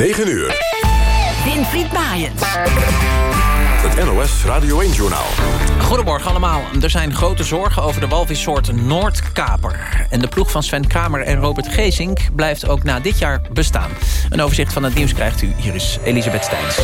9 uur. Winfried Maaiens. Het NOS Radio 1-journaal. Goedemorgen allemaal. Er zijn grote zorgen over de walvissoort Noordkaper. En de ploeg van Sven Kramer en Robert Geesink blijft ook na dit jaar bestaan. Een overzicht van het nieuws krijgt u. Hier is Elisabeth Steins.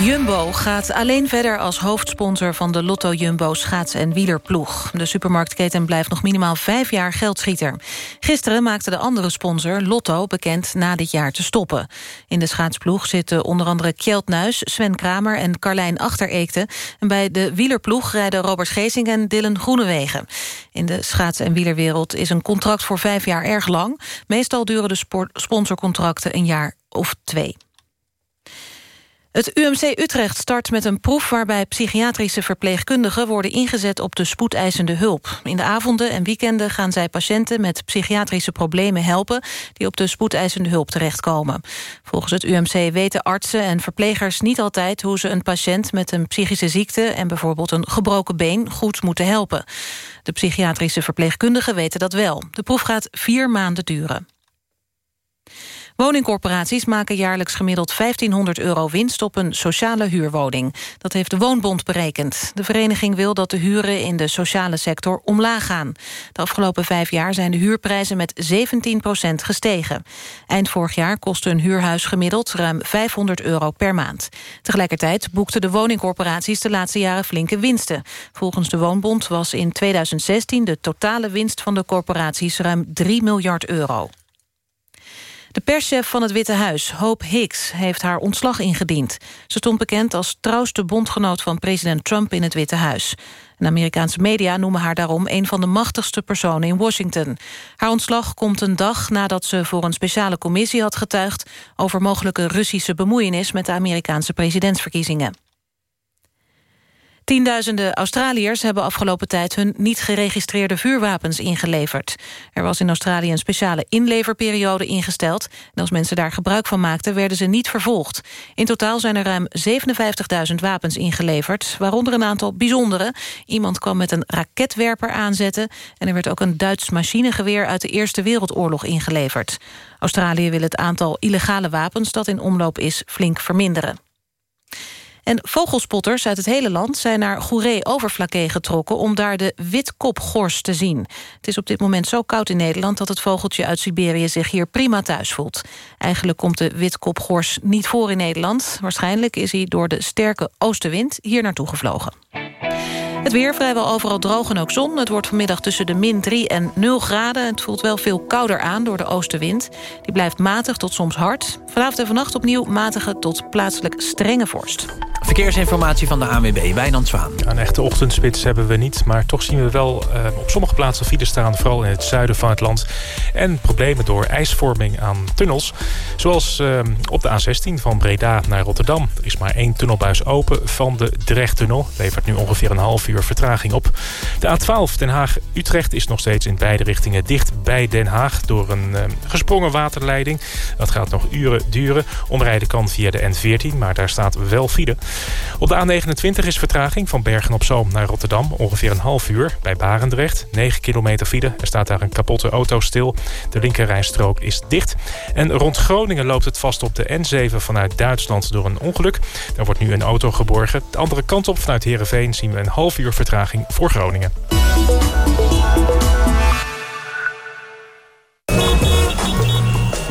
Jumbo gaat alleen verder als hoofdsponsor van de Lotto Jumbo schaats- en wielerploeg. De supermarktketen blijft nog minimaal vijf jaar geldschieter. Gisteren maakte de andere sponsor, Lotto, bekend na dit jaar te stoppen. In de schaatsploeg zitten onder andere Kjeld Nuis, Sven Kramer en Carlijn Achtereekte. En bij de wielerploeg rijden Robert Geesing en Dylan Groenewegen. In de schaats- en wielerwereld is een contract voor vijf jaar erg lang. Meestal duren de sponsorcontracten een jaar of twee. Het UMC Utrecht start met een proef waarbij psychiatrische verpleegkundigen worden ingezet op de spoedeisende hulp. In de avonden en weekenden gaan zij patiënten met psychiatrische problemen helpen die op de spoedeisende hulp terechtkomen. Volgens het UMC weten artsen en verplegers niet altijd hoe ze een patiënt met een psychische ziekte en bijvoorbeeld een gebroken been goed moeten helpen. De psychiatrische verpleegkundigen weten dat wel. De proef gaat vier maanden duren. Woningcorporaties maken jaarlijks gemiddeld 1500 euro winst op een sociale huurwoning. Dat heeft de Woonbond berekend. De vereniging wil dat de huren in de sociale sector omlaag gaan. De afgelopen vijf jaar zijn de huurprijzen met 17% gestegen. Eind vorig jaar kostte een huurhuis gemiddeld ruim 500 euro per maand. Tegelijkertijd boekten de woningcorporaties de laatste jaren flinke winsten. Volgens de Woonbond was in 2016 de totale winst van de corporaties ruim 3 miljard euro. De perschef van het Witte Huis, Hope Hicks, heeft haar ontslag ingediend. Ze stond bekend als trouwste bondgenoot van president Trump in het Witte Huis. En Amerikaanse media noemen haar daarom een van de machtigste personen in Washington. Haar ontslag komt een dag nadat ze voor een speciale commissie had getuigd... over mogelijke Russische bemoeienis met de Amerikaanse presidentsverkiezingen. Tienduizenden Australiërs hebben afgelopen tijd hun niet geregistreerde vuurwapens ingeleverd. Er was in Australië een speciale inleverperiode ingesteld. En als mensen daar gebruik van maakten, werden ze niet vervolgd. In totaal zijn er ruim 57.000 wapens ingeleverd, waaronder een aantal bijzondere. Iemand kwam met een raketwerper aanzetten... en er werd ook een Duits machinegeweer uit de Eerste Wereldoorlog ingeleverd. Australië wil het aantal illegale wapens dat in omloop is flink verminderen. En vogelspotters uit het hele land zijn naar Goeree-Overflakkee getrokken... om daar de witkopgors te zien. Het is op dit moment zo koud in Nederland... dat het vogeltje uit Siberië zich hier prima thuis voelt. Eigenlijk komt de witkopgors niet voor in Nederland. Waarschijnlijk is hij door de sterke oostenwind hier naartoe gevlogen. Het weer vrijwel overal droog en ook zon. Het wordt vanmiddag tussen de min 3 en 0 graden. Het voelt wel veel kouder aan door de oostenwind. Die blijft matig tot soms hard. Vanavond en vannacht opnieuw matige tot plaatselijk strenge vorst. Verkeersinformatie van de ANWB, Wijnand Zwaan. Een echte ochtendspits hebben we niet, maar toch zien we wel uh, op sommige plaatsen files staan, vooral in het zuiden van het land. En problemen door ijsvorming aan tunnels. Zoals uh, op de A16 van Breda naar Rotterdam. Er is maar één tunnelbuis open van de Drechttunnel. Levert nu ongeveer een half uur vertraging op. De A12 Den Haag-Utrecht is nog steeds in beide richtingen dicht bij Den Haag... door een uh, gesprongen waterleiding. Dat gaat nog uren duren. Omrijden kan via de N14, maar daar staat wel file. Op de A29 is vertraging van Bergen op Zoom naar Rotterdam. Ongeveer een half uur bij Barendrecht. 9 kilometer file. Er staat daar een kapotte auto stil. De linkerrijstrook is dicht. En rond Groningen loopt het vast op de N7 vanuit Duitsland door een ongeluk. Daar wordt nu een auto geborgen. De andere kant op vanuit Heerenveen zien we een half uur vertraging voor Groningen.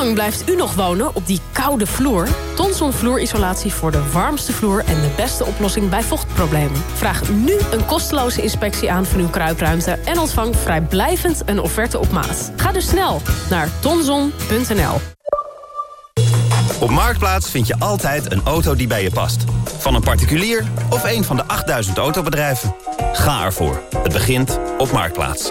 Lang blijft u nog wonen op die koude vloer? Tonson vloerisolatie voor de warmste vloer en de beste oplossing bij vochtproblemen. Vraag nu een kosteloze inspectie aan van uw kruipruimte... en ontvang vrijblijvend een offerte op maat. Ga dus snel naar tonson.nl. Op Marktplaats vind je altijd een auto die bij je past. Van een particulier of een van de 8000 autobedrijven. Ga ervoor. Het begint op Marktplaats.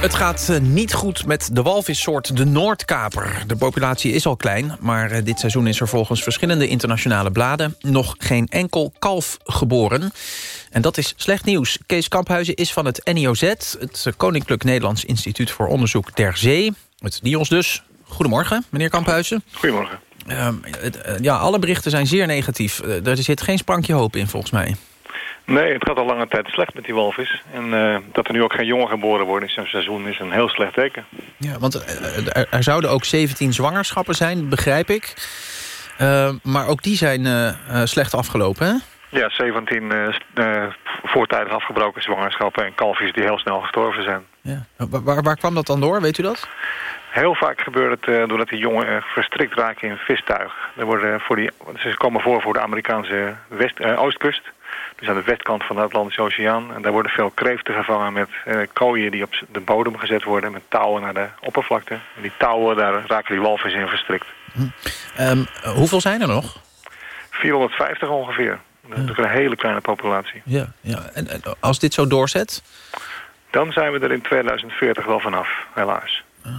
Het gaat eh, niet goed met de walvissoort de Noordkaper. De populatie is al klein, maar eh, dit seizoen is er volgens verschillende internationale bladen nog geen enkel kalf geboren. En dat is slecht nieuws. Kees Kamphuizen is van het NIOZ, het Koninklijk Nederlands Instituut voor Onderzoek der Zee. Het NIOS dus. Goedemorgen, meneer Kamphuizen. Goedemorgen. Uh, het, uh, ja, alle berichten zijn zeer negatief. Uh, er zit geen sprankje hoop in, volgens mij. Nee, het gaat al lange tijd slecht met die walvis. En uh, dat er nu ook geen jongen geboren worden in zo'n seizoen is een heel slecht teken. Ja, want er, er, zouden ook 17 zwangerschappen zijn, begrijp ik. Uh, maar ook die zijn uh, slecht afgelopen, hè? Ja, 17 voortijdig afgebroken zwangerschappen en kalfjes die heel snel gestorven zijn. Ja. Waar, waar kwam dat dan door, weet u dat? Heel vaak gebeurt het doordat die jongen verstrikt raken in vistuig. Er worden voor die, ze komen voor voor de Amerikaanse west, oostkust. Dus aan de westkant van de Atlantische Oceaan. En daar worden veel kreeften gevangen met uh, kooien die op de bodem gezet worden. Met touwen naar de oppervlakte. En die touwen, daar raken die walvis in verstrikt. Hm. Um, hoeveel zijn er nog? 450 ongeveer. Dat is natuurlijk een hele kleine populatie. Ja, ja. En, en, als dit zo doorzet? Dan zijn we er in 2040 wel vanaf, helaas. Oh.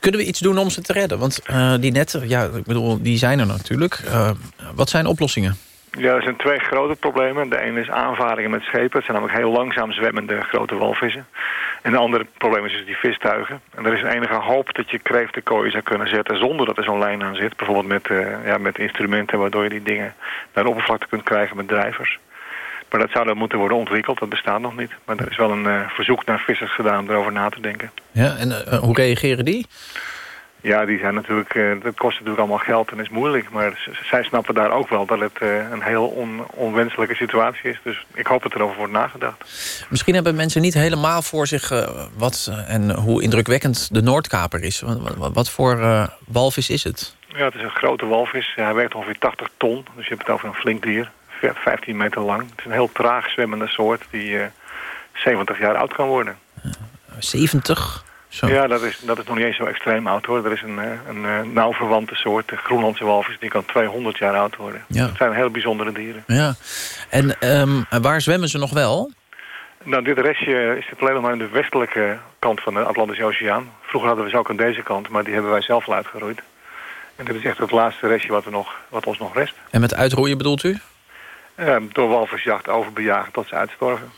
Kunnen we iets doen om ze te redden? Want uh, die netten, ja, ik bedoel, die zijn er natuurlijk. Uh, wat zijn oplossingen? Ja, er zijn twee grote problemen. De ene is aanvaringen met schepen. Het zijn namelijk heel langzaam zwemmende grote walvissen. En de andere probleem is dus die vistuigen. En er is enige hoop dat je kreeftenkooien zou kunnen zetten... zonder dat er zo'n lijn aan zit. Bijvoorbeeld met, uh, ja, met instrumenten waardoor je die dingen naar de oppervlakte kunt krijgen met drijvers. Maar dat zou dan moeten worden ontwikkeld. Dat bestaat nog niet. Maar er is wel een uh, verzoek naar vissers gedaan om erover na te denken. Ja, en uh, hoe reageren die? Ja, die zijn natuurlijk, uh, dat kost natuurlijk allemaal geld en is moeilijk. Maar zij snappen daar ook wel dat het uh, een heel on, onwenselijke situatie is. Dus ik hoop dat erover wordt nagedacht. Misschien hebben mensen niet helemaal voor zich uh, wat en hoe indrukwekkend de Noordkaper is. Wat voor walvis is het? Ja, het is een grote walvis. Hij weegt ongeveer 80 ton. Dus je hebt het over een flink dier. 15 meter lang. Het is een heel traag zwemmende soort die 70 jaar oud kan worden. 70? Zo. Ja, dat is, dat is nog niet eens zo extreem oud hoor. Er is een, een, een nauw verwante soort, de Groenlandse walvis, die kan 200 jaar oud worden. Ja. Dat zijn heel bijzondere dieren. Ja. En um, waar zwemmen ze nog wel? Nou, dit restje is alleen nog maar aan de westelijke kant van de Atlantische Oceaan. Vroeger hadden we ze ook aan deze kant, maar die hebben wij zelf al uitgeroeid. En dit is echt het laatste restje wat, er nog, wat ons nog rest. En met uitroeien bedoelt u? Uh, door walvisjacht overbejagen tot ze uitstorven,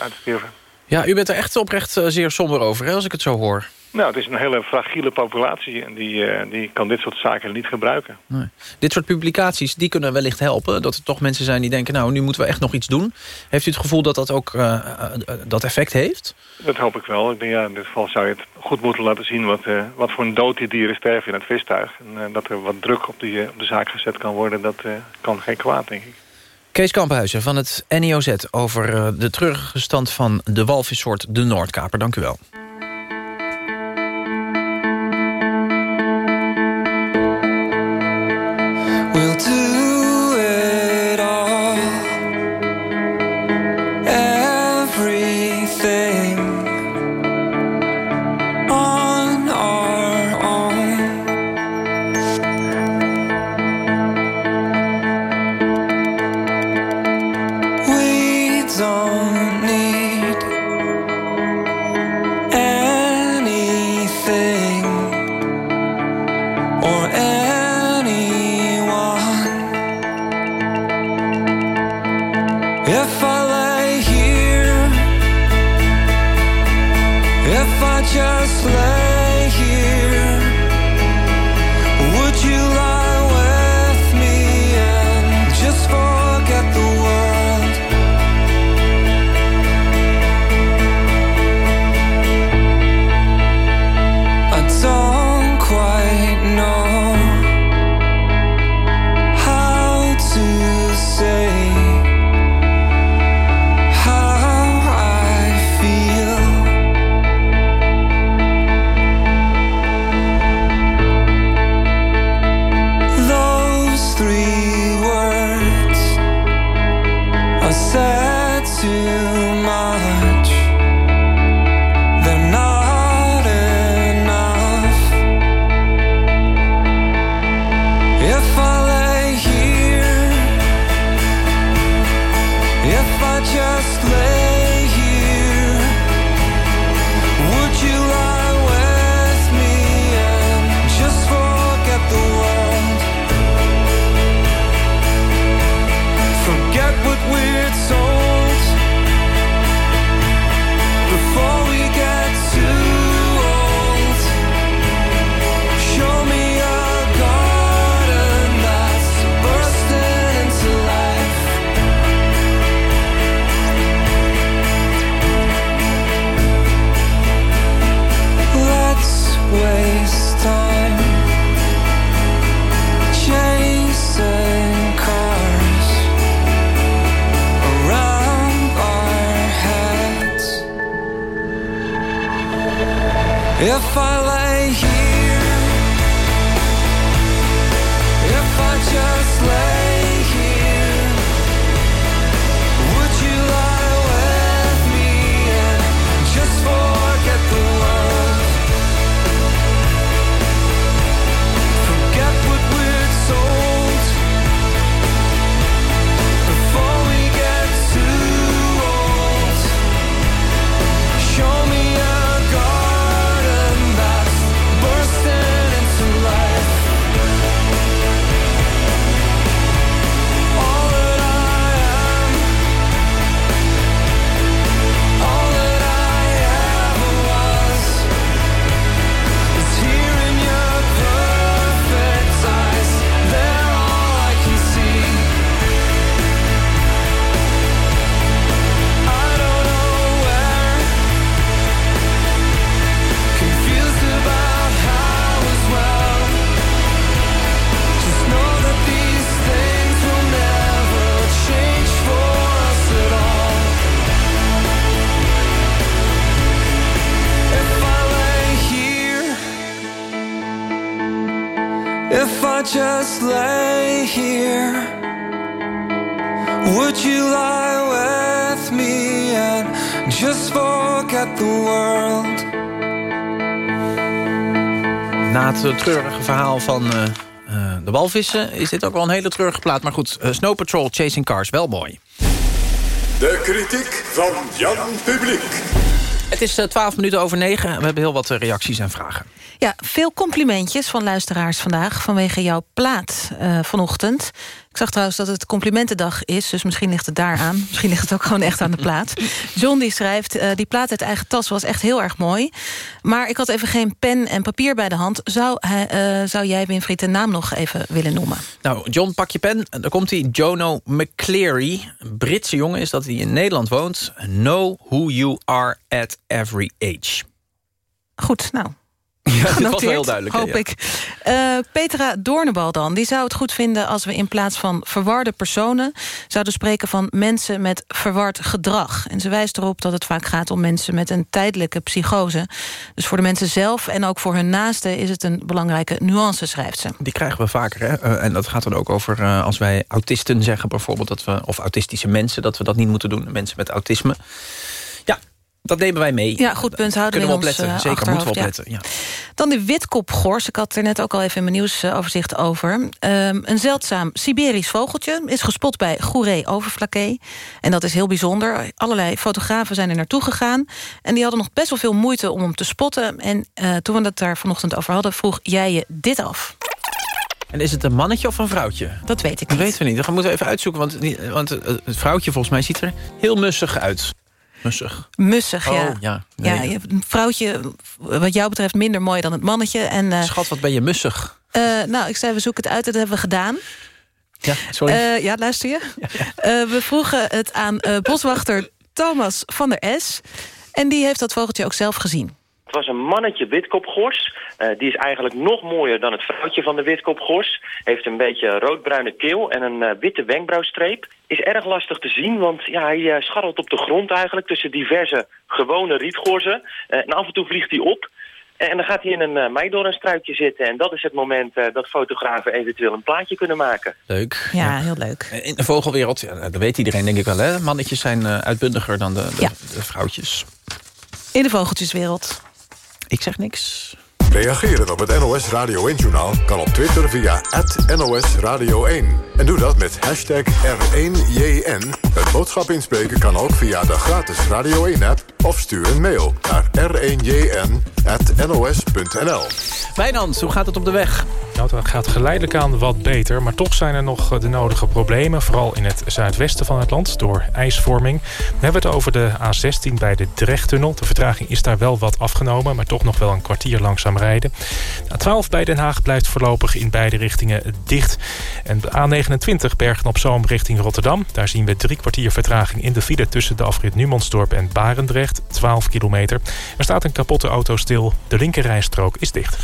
uitsterven. Ja, u bent er echt oprecht uh, zeer somber over, hè, als ik het zo hoor. Nou, het is een hele fragiele populatie en die, uh, die kan dit soort zaken niet gebruiken. Nee. Dit soort publicaties, die kunnen wellicht helpen. Dat er toch mensen zijn die denken, nou, nu moeten we echt nog iets doen. Heeft u het gevoel dat dat ook uh, dat effect heeft? Dat hoop ik wel. Ik denk, ja, in dit geval zou je het goed moeten laten zien... wat, wat voor een dood die dieren sterven in het vistuig. En dat er wat druk op, die, op de zaak gezet kan worden, dat kan geen kwaad, denk ik. Kees Kamphuizen van het NIOZ over de treurige van de walvissoort de Noordkaper. Dank u wel. Verhaal van eh, eh, de walvissen... is dit ook wel een hele treurige plaat. Maar goed, eh, Snow Patrol, Chasing Cars, wel mooi. De kritiek van Jan Publiek. Het is eh, 12 minuten over 9. We hebben heel wat reacties en vragen. Ja, veel complimentjes van luisteraars vandaag... vanwege jouw plaat eh, vanochtend. Ik zag trouwens dat het complimentendag is... dus misschien ligt het daar aan. Misschien ligt het ook gewoon echt aan de plaat. John die schrijft... eh, die plaat uit eigen tas was echt heel erg mooi. Maar ik had even geen pen en papier bij de hand. Zou, hij, eh, zou jij, Winfried, de naam nog even willen noemen? Nou, John, pak je pen. Daar komt hij. Jono McCleary. Britse jongen is dat hij in Nederland woont. Know who you are at every age. Goed, nou, Ja, dit was wel heel duidelijk. Hoop ja. ik. Eh, Petra Doornbal dan. Die zou het goed vinden als we in plaats van verwarde personen... zouden spreken van mensen met verward gedrag. En ze wijst erop dat het vaak gaat om mensen met een tijdelijke psychose. Dus voor de mensen zelf en ook voor hun naasten... is het een belangrijke nuance, schrijft ze. Die krijgen we vaker. Hè? Eh, en dat gaat dan ook over eh, als wij autisten zeggen bijvoorbeeld... Dat we, of autistische mensen, dat we dat niet moeten doen. Mensen met autisme. Dat nemen wij mee. Ja, goed punt. Houden Kunnen we ons, opletten. eh, Zeker, moeten we opletten. Ja. Dan de witkopgors. Ik had er net ook al even in mijn nieuwsoverzicht over. Ehm, een zeldzaam Siberisch vogeltje is gespot bij Goeree Overflakkee. En dat is heel bijzonder. Allerlei fotografen zijn er naartoe gegaan. En die hadden nog best wel veel moeite om hem te spotten. En eh, toen we het daar vanochtend over hadden... vroeg jij je dit af. En is het een mannetje of een vrouwtje? Dat weet ik Dat niet. weten we niet. Dat moeten we even uitzoeken. Want, want eh, het vrouwtje volgens mij ziet er heel mussig uit. Mussig. Mussig, ja. Oh, ja. Nee. Ja, je hebt een vrouwtje, wat jou betreft, minder mooi dan het mannetje. En, eh, Schat, wat ben je mussig? eh, nou, ik zei, we zoeken het uit. Dat hebben we gedaan. Ja, sorry. Eh, ja, luister je? Eh, we vroegen het aan eh, boswachter Thomas van der S. En die heeft dat vogeltje ook zelf gezien. Het was een mannetje witkopgors. Eh, die is eigenlijk nog mooier dan het vrouwtje van de witkopgors. Heeft een beetje roodbruine keel en een eh, witte wenkbrauwstreep. Is erg lastig te zien, want ja, hij eh, scharrelt op de grond eigenlijk... tussen diverse gewone rietgorzen. Eh, en af en toe vliegt hij op. En dan gaat hij in een uh, meidoornstruikje zitten. En dat is het moment eh, dat fotografen eventueel een plaatje kunnen maken. Leuk. Ja, heel leuk. In de vogelwereld, ja, dat weet iedereen denk ik wel. Hè? Mannetjes zijn eh, uitbundiger dan de, de, Ja. de vrouwtjes. In de vogeltjeswereld. Ik zeg niks. Reageren op het NOS Radio 1-journaal kan op Twitter via NOS Radio 1. En doe dat met hashtag R1JN. Het boodschap inspreken kan ook via de gratis Radio 1-app... of stuur een mail naar r1jn.nos.nl. Wijnand, hoe gaat het op de weg? Nou, dat gaat geleidelijk aan wat beter. Maar toch zijn er nog eh, de nodige problemen. Vooral in het zuidwesten van het land door ijsvorming. We hebben het over de A16 bij de Drechttunnel. De vertraging is daar wel wat afgenomen. Maar toch nog wel een kwartier langzaam rijden. A12 bij Den Haag blijft voorlopig in beide richtingen dicht. En de A29 Bergen op Zoom richting Rotterdam. Daar zien we drie kwartier vertraging in de file... tussen de afrit Numansdorp en Barendrecht. 12 kilometer. Er staat een kapotte auto stil. De linkerrijstrook is dicht.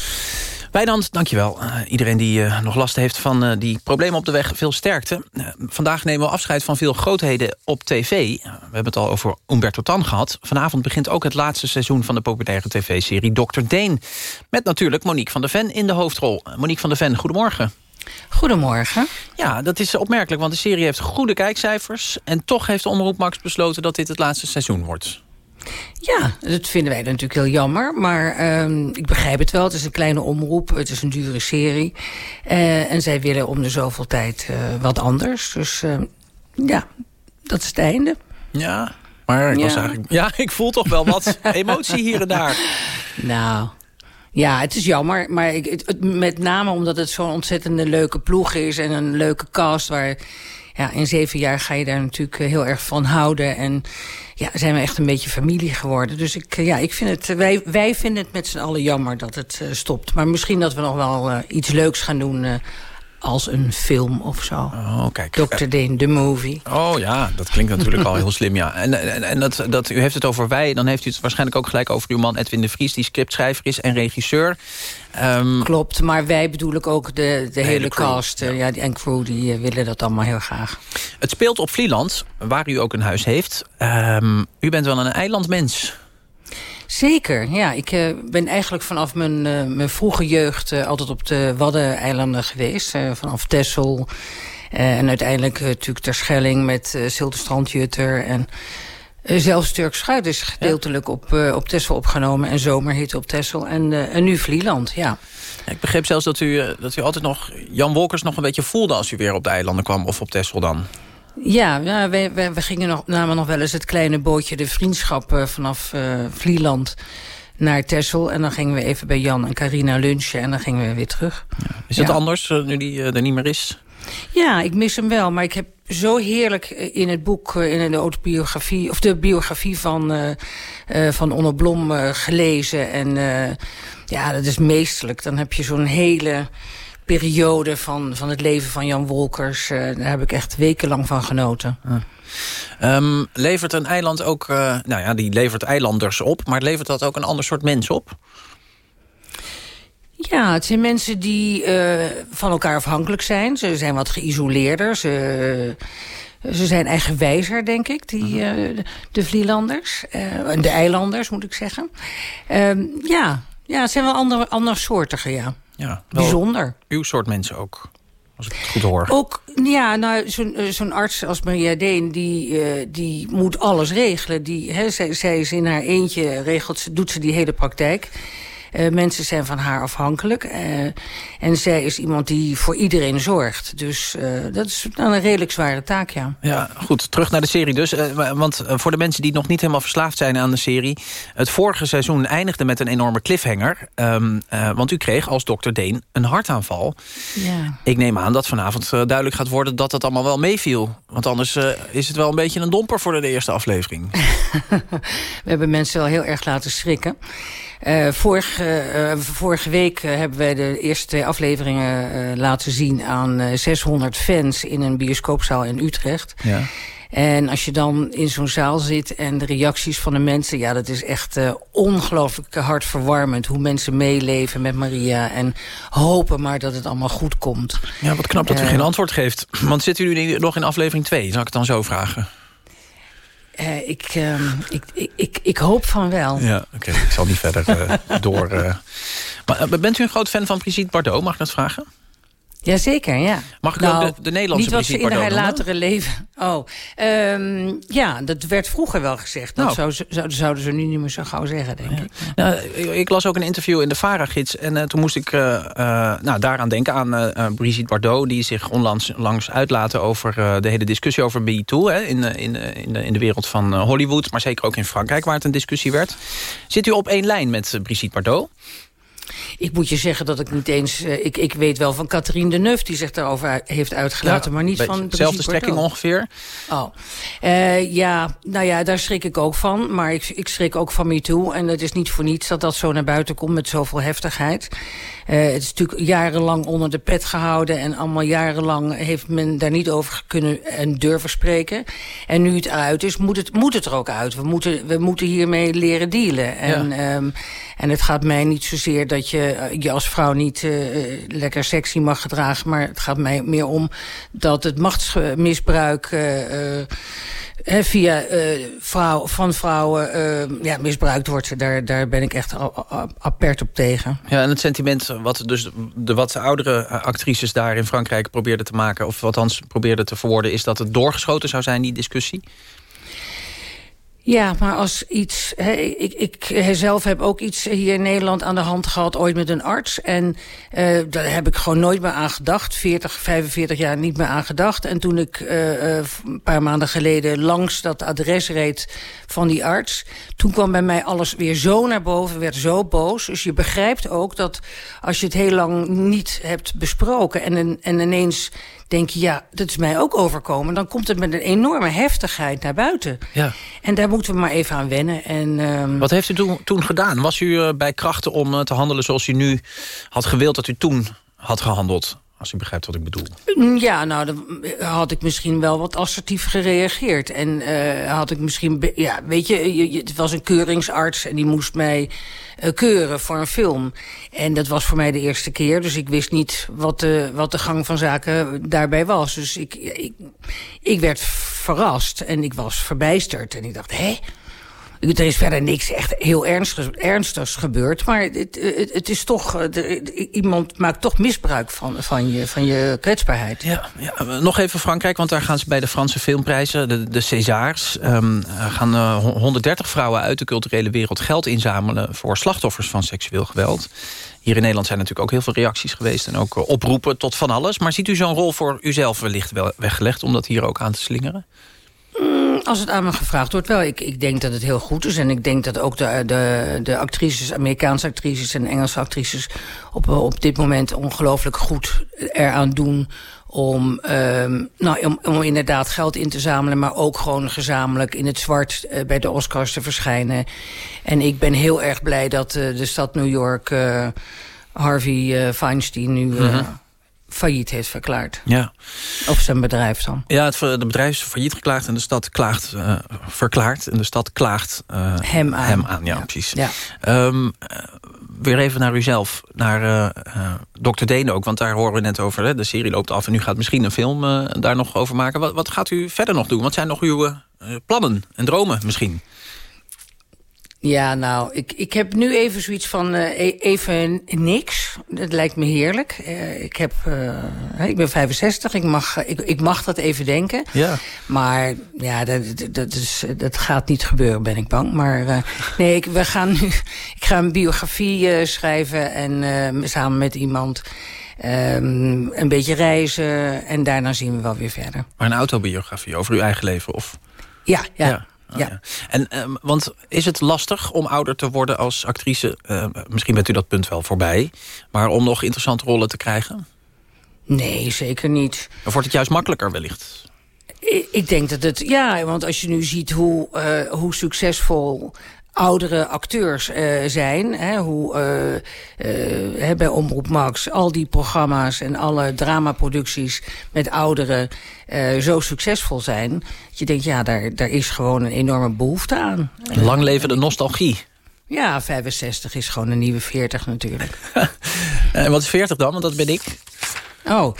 Wijnand, dankjewel. Uh, iedereen die uh, nog last heeft van uh, die problemen op de weg, veel sterkte. vandaag nemen we afscheid van veel grootheden op tv. we hebben het al over Umberto Tan gehad. Vanavond begint ook het laatste seizoen van de populaire tv-serie Dr. Deen. Met natuurlijk Monique van der Ven in de hoofdrol. Monique van der Ven, goedemorgen. Goedemorgen. Ja, dat is opmerkelijk, want de serie heeft goede kijkcijfers... en toch heeft de Omroep Max besloten dat dit het laatste seizoen wordt. Ja, dat vinden wij natuurlijk heel jammer. Maar uh, ik begrijp het wel. Het is een kleine omroep. Het is een dure serie. Uh, en zij willen om de zoveel tijd uh, wat anders. Dus uh, ja, dat is het einde. Ja, maar ik, ja. Was eigenlijk, ja, ik voel toch wel wat emotie hier en daar. Nou, ja, het is jammer. Maar ik, het, het, met name omdat het zo'n ontzettende leuke ploeg is... en een leuke cast waar... Ja, in zeven jaar ga je daar natuurlijk heel erg van houden. En ja, zijn we echt een beetje familie geworden. Dus ik, ja, ik vind het, wij, wij vinden het met z'n allen jammer dat het uh, stopt. Maar misschien dat we nog wel iets leuks gaan doen... Als een film of zo. Oh, kijk. Dr. Deen, de movie. Oh ja, dat klinkt natuurlijk al heel slim, ja. En, en, en dat, dat, u heeft het over wij, dan heeft u het waarschijnlijk ook gelijk over uw man Edwin de Vries... die scriptschrijver is en regisseur. Um, Klopt, maar wij bedoel ik ook de, de, de hele, cast. Ja. ja. en crew, die uh, willen dat allemaal heel graag. Het speelt op Vlieland, waar u ook een huis heeft. Um, u bent wel een eilandmens. Zeker, ja. Ik uh, ben eigenlijk vanaf mijn, uh, mijn vroege jeugd uh, altijd op de Waddeneilanden geweest. vanaf Texel en uiteindelijk natuurlijk Terschelling met uh, en... zelfs Turks Schuit is gedeeltelijk ja. op, op Texel opgenomen... en Zomerhitte op Texel en, en nu Vlieland, ja. Ik begreep zelfs dat u, dat u altijd nog Jan Wolkers nog een beetje voelde... als u weer op de eilanden kwam of op Texel dan. Ja, ja we, we, we, gingen nog, namen nog wel eens het kleine bootje de vriendschap uh, vanaf uh, Vlieland naar Texel. En dan gingen we even bij Jan en Carina lunchen en dan gingen we weer terug. Ja. Is ja. anders uh, nu die er niet meer is? Ja, ik mis hem wel. Maar ik heb zo heerlijk in het boek, in de autobiografie... of de biografie van, van Onno Blom gelezen. En ja, dat is meesterlijk. Dan heb je zo'n hele periode van, van het leven van Jan Wolkers. Uh, daar heb ik echt wekenlang van genoten. Um, levert een eiland ook... Uh, nou ja, die levert eilanders op. Maar levert dat ook een ander soort mens op? Ja, het zijn mensen die uh, van elkaar afhankelijk zijn. Ze zijn wat geïsoleerder. Ze, ze zijn eigenwijzer, denk ik, die, uh, de Vlielanders. Uh, de eilanders, moet ik zeggen. Uh, ja. ja, het zijn wel ander, andersoortige, ja. Ja, Bijzonder. Uw soort mensen ook, als ik het goed hoor. Ook, ja, nou, zo'n zo'n arts als Maria Deen, die, uh, die moet alles regelen. Die, hè, zij, zij is in haar eentje, regelt, doet ze die hele praktijk. Uh, mensen zijn van haar afhankelijk. Uh, en zij is iemand die voor iedereen zorgt. Dus uh, dat is dan een redelijk zware taak, ja. Ja, goed. Terug naar de serie dus. want voor de mensen die nog niet helemaal verslaafd zijn aan de serie... het vorige seizoen eindigde met een enorme cliffhanger. Um, want u kreeg als dokter Deen een hartaanval. Ja. Ik neem aan dat vanavond duidelijk gaat worden... dat het allemaal wel meeviel. Want anders is het wel een beetje een domper voor de eerste aflevering. We hebben mensen wel heel erg laten schrikken. Uh, vorige, uh, vorige week uh, hebben wij de eerste twee afleveringen laten zien aan 600 fans in een bioscoopzaal in Utrecht. Ja. En als je dan in zo'n zaal zit en de reacties van de mensen... ja, dat is echt uh, ongelooflijk hartverwarmend... hoe mensen meeleven met Maria en hopen maar dat het allemaal goed komt. Ja, wat knap dat u geen antwoord geeft. Want zitten jullie nog in aflevering 2? Zal ik het dan zo vragen? Uh, ik, uh, ik, ik, ik, ik, hoop van wel. Ja, oké. Okay. Ik zal niet verder uh, door... Maar bent u een groot fan van Brigitte Bardot? Mag ik dat vragen? Jazeker, ja. Mag ik nou, ook de, de Nederlandse Niet wat ze in haar latere leven... Oh, um, ja, dat werd vroeger wel gezegd. Dat nou. zou, zou, zouden ze nu niet meer zo gauw zeggen, denk ja. ik. Nou, ik. las ook een interview in de Vara-gids... en uh, toen moest ik uh, uh, nou, daaraan denken aan Brigitte Bardot... die zich onlangs langs uitlaten over de hele discussie over MeToo... Hè, in, in, in, de, in de wereld van Hollywood, maar zeker ook in Frankrijk... waar het een discussie werd. Zit u op één lijn met Brigitte Bardot? Ik moet je zeggen dat ik niet eens... Uh, ik, ik weet wel van Catherine Deneuve die zich daarover heeft uitgelaten... Ja, maar niet van... Dezelfde strekking ongeveer? Oh. Uh, ja, nou ja, daar schrik ik ook van. Maar ik, ik schrik ook van MeToo. En het is niet voor niets dat dat zo naar buiten komt met zoveel heftigheid. Uh, het is natuurlijk jarenlang onder de pet gehouden... en allemaal jarenlang heeft men daar niet over kunnen en durven spreken. En nu het eruit is, moet het, moet het er ook uit. We moeten, we moeten hiermee leren dealen. En, ja. um, en het gaat mij niet zozeer dat dat je eh, je als vrouw niet eh, lekker sexy mag gedragen. Maar het gaat mij meer om dat het machtsmisbruik... eh, via vrouw, van vrouwen ja, misbruikt wordt. Daar, daar ben ik echt apert op tegen. Ja, en het sentiment wat dus de wat oudere actrices daar in Frankrijk probeerden te maken... of wat Hans probeerde te verwoorden... is dat het doorgeschoten zou zijn, die discussie? Ja, maar als iets... Hè, ik, ik zelf heb ook iets hier in Nederland aan de hand gehad... ooit met een arts. En eh, daar heb ik gewoon nooit meer aan gedacht. 40, 45 jaar niet meer aan gedacht. En toen ik eh, eh, een paar maanden geleden langs dat adres reed van die arts... toen kwam bij mij alles weer zo naar boven, werd zo boos. Dus je begrijpt ook dat als je het heel lang niet hebt besproken... en, en ineens denk je, ja, dat is mij ook overkomen... dan komt het met een enorme heftigheid naar buiten. Ja. En daar moeten we maar even aan wennen. En, ehm, Wat heeft u toen, toen gedaan? Was u eh, bij krachten om eh, te handelen zoals u nu had gewild... dat u toen had gehandeld? Als u begrijpt wat ik bedoel. Mm, Ja, nou, dan had ik misschien wel wat assertief gereageerd. En eh, had ik misschien... Ja, weet je, je- je- het was een keuringsarts en die moest mij eh, keuren voor een film. En dat was voor mij de eerste keer. Dus ik wist niet wat de, wat de gang van zaken daarbij was. Dus ik, ik, ik werd verrast en ik was verbijsterd. En ik dacht, hé? Er is verder niks echt heel ernstigs, ernstigs gebeurd. Maar het, het, het is toch... eh, de- iemand maakt toch misbruik van, van, je, van je kwetsbaarheid. Ja, ja, eh, nog even Frankrijk, want daar gaan ze bij de Franse filmprijzen... de, de Césars, ehm, eh, gaan eh, ho- 130 vrouwen uit de culturele wereld... geld inzamelen voor slachtoffers van seksueel geweld. Hier in Nederland zijn natuurlijk ook heel veel reacties geweest... en ook eh, oproepen tot van alles. Maar ziet u zo'n rol voor uzelf wellicht wel weggelegd... om dat hier ook aan te slingeren? Als het aan me gevraagd wordt, wel. Ik, ik denk dat het heel goed is. En ik denk dat ook de, de, de actrices, Amerikaanse actrices en Engelse actrices... op, op dit moment ongelooflijk goed eraan doen... Om, ehm, nou, om, inderdaad geld in te zamelen... maar ook gewoon gezamenlijk in het zwart eh, bij de Oscars te verschijnen. En ik ben heel erg blij dat eh, de stad New York... eh, Harvey Feinstein nu Mhm. Failliet heeft verklaard. Ja. Of zijn bedrijf dan. Ja, het, de bedrijf is failliet geklaagd en de stad klaagt, eh, verklaart. En de stad klaagt eh, Hem aan. Hem aan, ja, precies. Ja. Ehm, eh, weer even naar uzelf, naar eh, Dr. Deen ook. Want daar horen we net over. Hè? De serie loopt af en u gaat misschien een film daar nog over maken. Wat, wat gaat u verder nog doen? Wat zijn nog uw plannen en dromen misschien? Ja, nou, ik, ik heb nu even zoiets van eh, e- even niks. Dat lijkt me heerlijk. Eh, ik, heb, eh, ik ben 65, ik mag, ik, ik mag dat even denken. Ja. Maar ja, dat, dat, is, dat gaat niet gebeuren, ben ik bang. Maar nee, ik, we gaan nu, ik ga een biografie schrijven en samen met iemand ehm, een beetje reizen. En daarna zien we wel weer verder. Maar een autobiografie over uw eigen leven? Of? Ja, ja. Ja. Oh, ja. En, ehm, want is het lastig om ouder te worden als actrice? Eh, misschien bent u dat punt wel voorbij. Maar om nog interessante rollen te krijgen? Nee, zeker niet. Of wordt het juist makkelijker wellicht? Ik, ik denk dat het... Ja, want als je nu ziet hoe, eh, hoe succesvol oudere acteurs eh, zijn. Hè, hoe hè, bij Omroep Max al die programma's en alle dramaproducties met ouderen zo succesvol zijn. Dat je denkt, ja, daar, daar is gewoon een enorme behoefte aan. Lang leven de nostalgie. Ja, 65 is gewoon een nieuwe 40 natuurlijk. En wat is 40 dan? Want dat ben ik. Oh,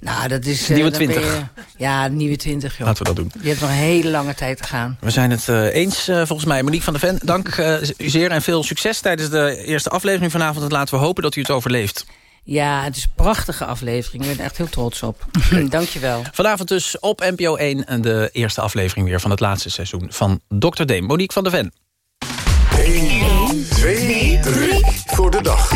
nou, dat is... eh, Nieuwe dan ben 20. je- ja, nieuwe 20, joh. Laten we dat doen. Je hebt nog een hele lange tijd te gaan. We zijn het eh, eens, eh, volgens mij. Monique van der Ven, dank u zeer en veel succes tijdens de eerste aflevering vanavond. En laten we hopen dat u het overleeft. Ja, het is een prachtige aflevering. Ik ben er echt heel trots op. Dankjewel. Vanavond dus op NPO 1 en de eerste aflevering weer van het laatste seizoen van Dr. Deen. Monique van der Ven. 1, 2, 3 voor de dag.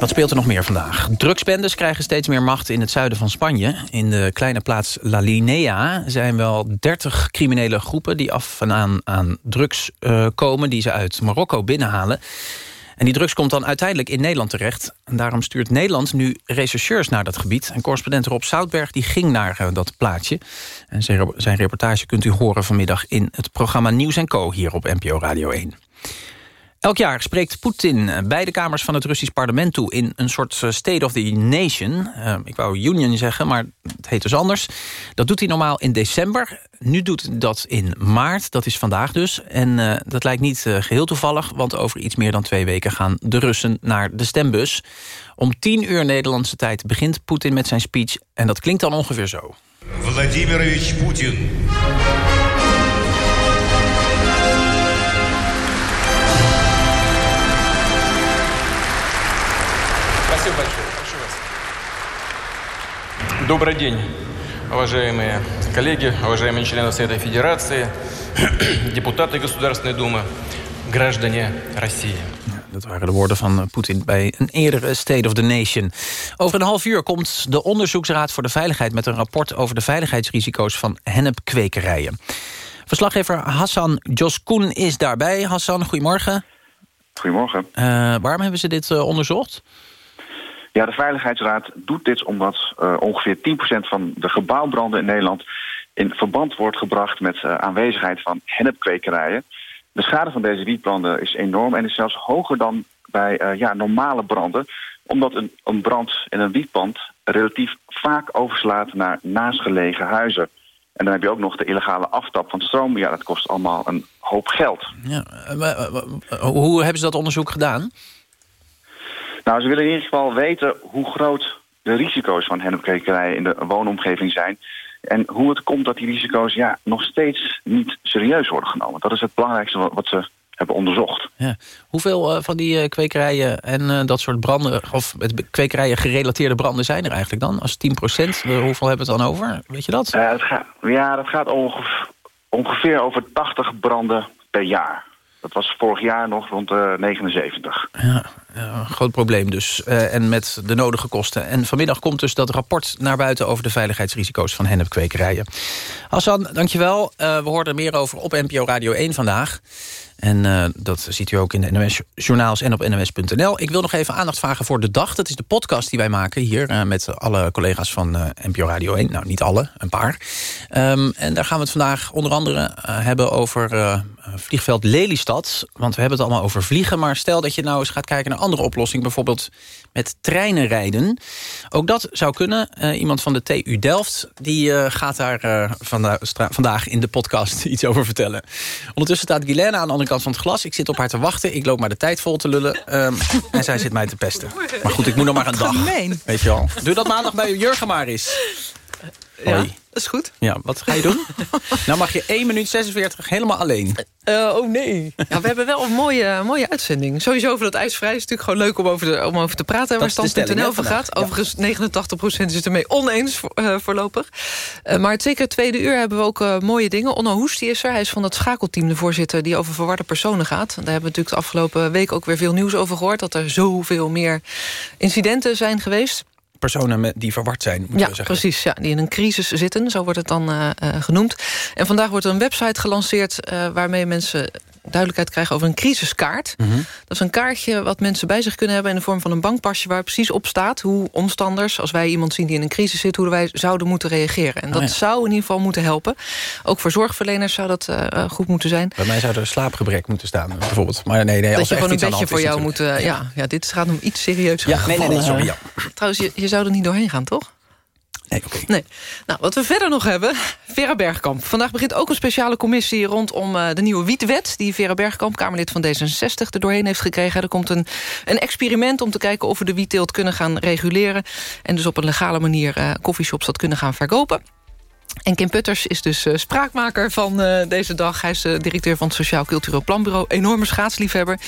Wat speelt er nog meer vandaag? Drugsbendes krijgen steeds meer macht in het zuiden van Spanje. In de kleine plaats La Linea zijn wel 30 criminele groepen... die af en aan aan drugs eh, komen, die ze uit Marokko binnenhalen. En die drugs komt dan uiteindelijk in Nederland terecht. En daarom stuurt Nederland nu rechercheurs naar dat gebied. En correspondent Rob Zoutberg die ging naar eh, dat plaatje. En zijn, zijn reportage kunt u horen vanmiddag in het programma Nieuws Co. hier op NPO Radio 1. Elk jaar spreekt Poetin beide kamers van het Russisch parlement toe... in een soort eh, State of the Nation. Uh, ik wou Union zeggen, maar het heet dus anders. Dat doet hij normaal in december. Nu doet dat in maart, dat is vandaag dus. En uh, dat lijkt niet geheel toevallig... want over iets meer dan twee weken gaan de Russen naar de stembus. Om tien uur Nederlandse tijd begint Poetin met zijn speech... en dat klinkt dan ongeveer zo. Vladimirovich Poetin... Спасибо большое. Прошу вас. Добрый день, уважаемые коллеги, уважаемые члены Совета Федерации, депутаты Государственной Думы, граждане России. Dat waren de woorden van Poetin bij een eerdere State of the Nation. Over een half uur komt de Onderzoeksraad voor de Veiligheid... met een rapport over de veiligheidsrisico's van hennepkwekerijen. Verslaggever Hassan Joskoen is daarbij. Hassan, goedemorgen. Goedemorgen. Uh, waarom hebben ze dit uh, onderzocht? Ja, de Veiligheidsraad doet dit omdat uh, ongeveer 10% van de gebouwbranden in Nederland... in verband wordt gebracht met aanwezigheid van hennepkwekerijen. De schade van deze wietbranden is enorm en is zelfs hoger dan bij uh, ja, normale branden. Omdat een, een brand in een wietpand relatief vaak overslaat naar naastgelegen huizen. En dan heb je ook nog de illegale aftap van stroom. Ja, dat kost allemaal een hoop geld. Ja, hoe hebben ze dat onderzoek gedaan? Nou, ze willen in ieder geval weten hoe groot de risico's van hennepkwekerijen in de woonomgeving zijn. En hoe het komt dat die risico's ja, nog steeds niet serieus worden genomen. Dat is het belangrijkste wat ze hebben onderzocht. Ja. Hoeveel uh, van die uh, kwekerijen en uh, dat soort branden... of kwekerijen gerelateerde branden zijn er eigenlijk dan? Als 10 procent, hoeveel hebben we het dan over? Weet je dat? het gaat, ja, dat gaat ongeveer, ongeveer over 80 branden per jaar. Dat was vorig jaar nog rond de 79. Ja, een groot probleem dus. Uh, en met de nodige kosten. En vanmiddag komt dus dat rapport naar buiten... over de veiligheidsrisico's van hennepkwekerijen. Hassan, dankjewel. Uh, we er meer over op NPO Radio 1 vandaag. En uh, dat ziet u ook in de NOS-journaals en op nws.nl. Ik wil nog even aandacht vragen voor De Dag. Dat is de podcast die wij maken hier uh, met alle collega's van uh, NPO Radio 1. Nou, niet alle, een paar. Um, en daar gaan we het vandaag onder andere hebben over vliegveld Lelystad. Want we hebben het allemaal over vliegen. Maar stel dat je nou eens gaat kijken naar andere oplossingen. Bijvoorbeeld met treinen rijden. Ook dat zou kunnen. Uh, iemand van de TU Delft die uh, gaat daar uh, vanda vandaag in de podcast iets over vertellen. Ondertussen staat Guilaine aan de andere kant van het glas. Ik zit op haar te wachten. Ik loop maar de tijd vol te lullen. Um, en zij zit mij te pesten. Maar goed, ik moet nog maar een dag. Weet je wel. Doe dat maandag bij Jurgen maar eens. Ja, dat is goed. Ja, wat ga je doen? nou mag je 1 minuut 46 helemaal alleen. Uh, oh nee. Ja, we hebben wel een mooie, mooie uitzending. Sowieso over dat ijsvrij is natuurlijk gewoon leuk om over, de, om over te praten. Waar stand.nl over gaat. Ja. Overigens 89% is het ermee oneens voor, uh, voorlopig. Uh, maar het zeker tweede uur hebben we ook mooie dingen. Onno Hoest die is er. Hij is van het schakelteam, de voorzitter... die over verwarde personen gaat. Daar hebben we natuurlijk de afgelopen week ook weer veel nieuws over gehoord. Dat er zoveel meer incidenten zijn geweest personen die verward zijn. Moet ja, zeggen. precies. Ja, die in een crisis zitten, zo wordt het dan uh, uh, genoemd. En vandaag wordt er een website gelanceerd... Uh, waarmee mensen duidelijkheid krijgen over een crisiskaart. Mm -hmm. Dat is een kaartje wat mensen bij zich kunnen hebben... in de vorm van een bankpasje waar precies op staat... hoe omstanders, als wij iemand zien die in een crisis zit... hoe wij zouden moeten reageren. En dat oh ja. zou in ieder geval moeten helpen. Ook voor zorgverleners zou dat uh, goed moeten zijn. Bij mij zou er slaapgebrek moeten staan, bijvoorbeeld. Maar nee, nee, dat als je gewoon een beetje voor jou moet... Uh, ja. ja, dit gaat om iets serieuzer. Ja, nee, nee, nee, sorry, ja. Trouwens, je, je zou er niet doorheen gaan, toch? Nee, oké. Nee. Nou, wat we verder nog hebben, Vera Bergkamp. Vandaag begint ook een speciale commissie rondom uh, de nieuwe wietwet... die Vera Bergkamp, Kamerlid van D66, er doorheen heeft gekregen. Er komt een, een experiment om te kijken of we de wietteelt kunnen gaan reguleren... en dus op een legale manier uh, coffeeshops dat kunnen gaan verkopen. En Kim Putters is dus uh, spraakmaker van uh, deze dag. Hij is uh, directeur van het Sociaal Cultureel Planbureau. Enorme schaatsliefhebber.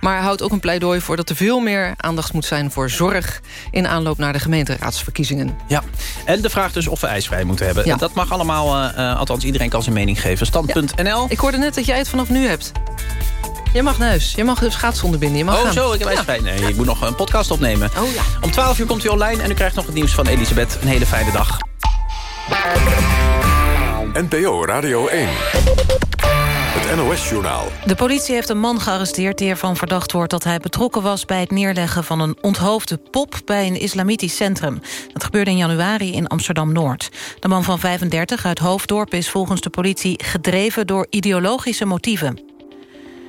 Maar hij houdt ook een pleidooi voor dat er veel meer aandacht moet zijn... voor zorg in aanloop naar de gemeenteraadsverkiezingen. Ja, en de vraag dus of we ijsvrij moeten hebben. Ja. Dat mag allemaal, althans iedereen kan zijn mening geven. Stand.nl. Ja. Ik hoorde net dat jij het vanaf nu hebt. Je mag naar huis. Je mag de schaats onderbinden. Je mag oh, gaan. zo. Ik heb ijsvrij. Nee, ik moet nog een podcast opnemen. Oh ja. Om 12 uur komt u online en u krijgt nog het nieuws van Elisabeth. Een hele fijne dag. NPO Radio 1. Het NOS-journaal. De politie heeft een man gearresteerd die ervan verdacht wordt... dat hij betrokken was bij het neerleggen van een onthoofde pop... bij een islamitisch centrum. Dat gebeurde in januari in Amsterdam-Noord. De man van 35 uit Hoofddorp is volgens de politie gedreven... door ideologische motieven.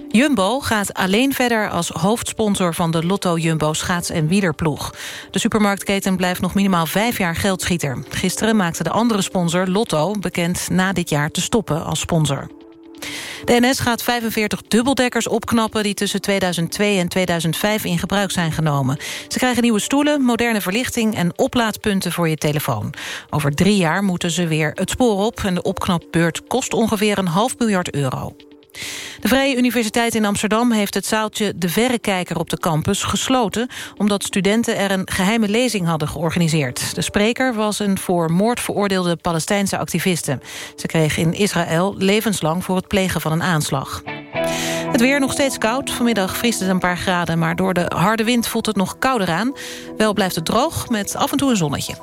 Jumbo gaat alleen verder als hoofdsponsor van de Lotto Jumbo schaats- en wielerploeg. De supermarktketen blijft nog minimaal vijf jaar geldschieter. Gisteren maakte de andere sponsor Lotto bekend na dit jaar te stoppen als sponsor. De NS gaat 45 dubbeldekkers opknappen... die tussen 2002 en 2005 in gebruik zijn genomen. Ze krijgen nieuwe stoelen, moderne verlichting... en oplaadpunten voor je telefoon. Over drie jaar moeten ze weer het spoor op... en de opknapbeurt kost ongeveer een half miljard euro. De Vrije Universiteit in Amsterdam heeft het zaaltje De Verrekijker op de campus gesloten... omdat studenten er een geheime lezing hadden georganiseerd. De spreker was een voor moord veroordeelde Palestijnse activiste. Ze kreeg in Israël levenslang voor het plegen van een aanslag. Het weer nog steeds koud. Vanmiddag vriest het een paar graden... maar door de harde wind voelt het nog kouder aan. Wel blijft het droog met af en toe een zonnetje.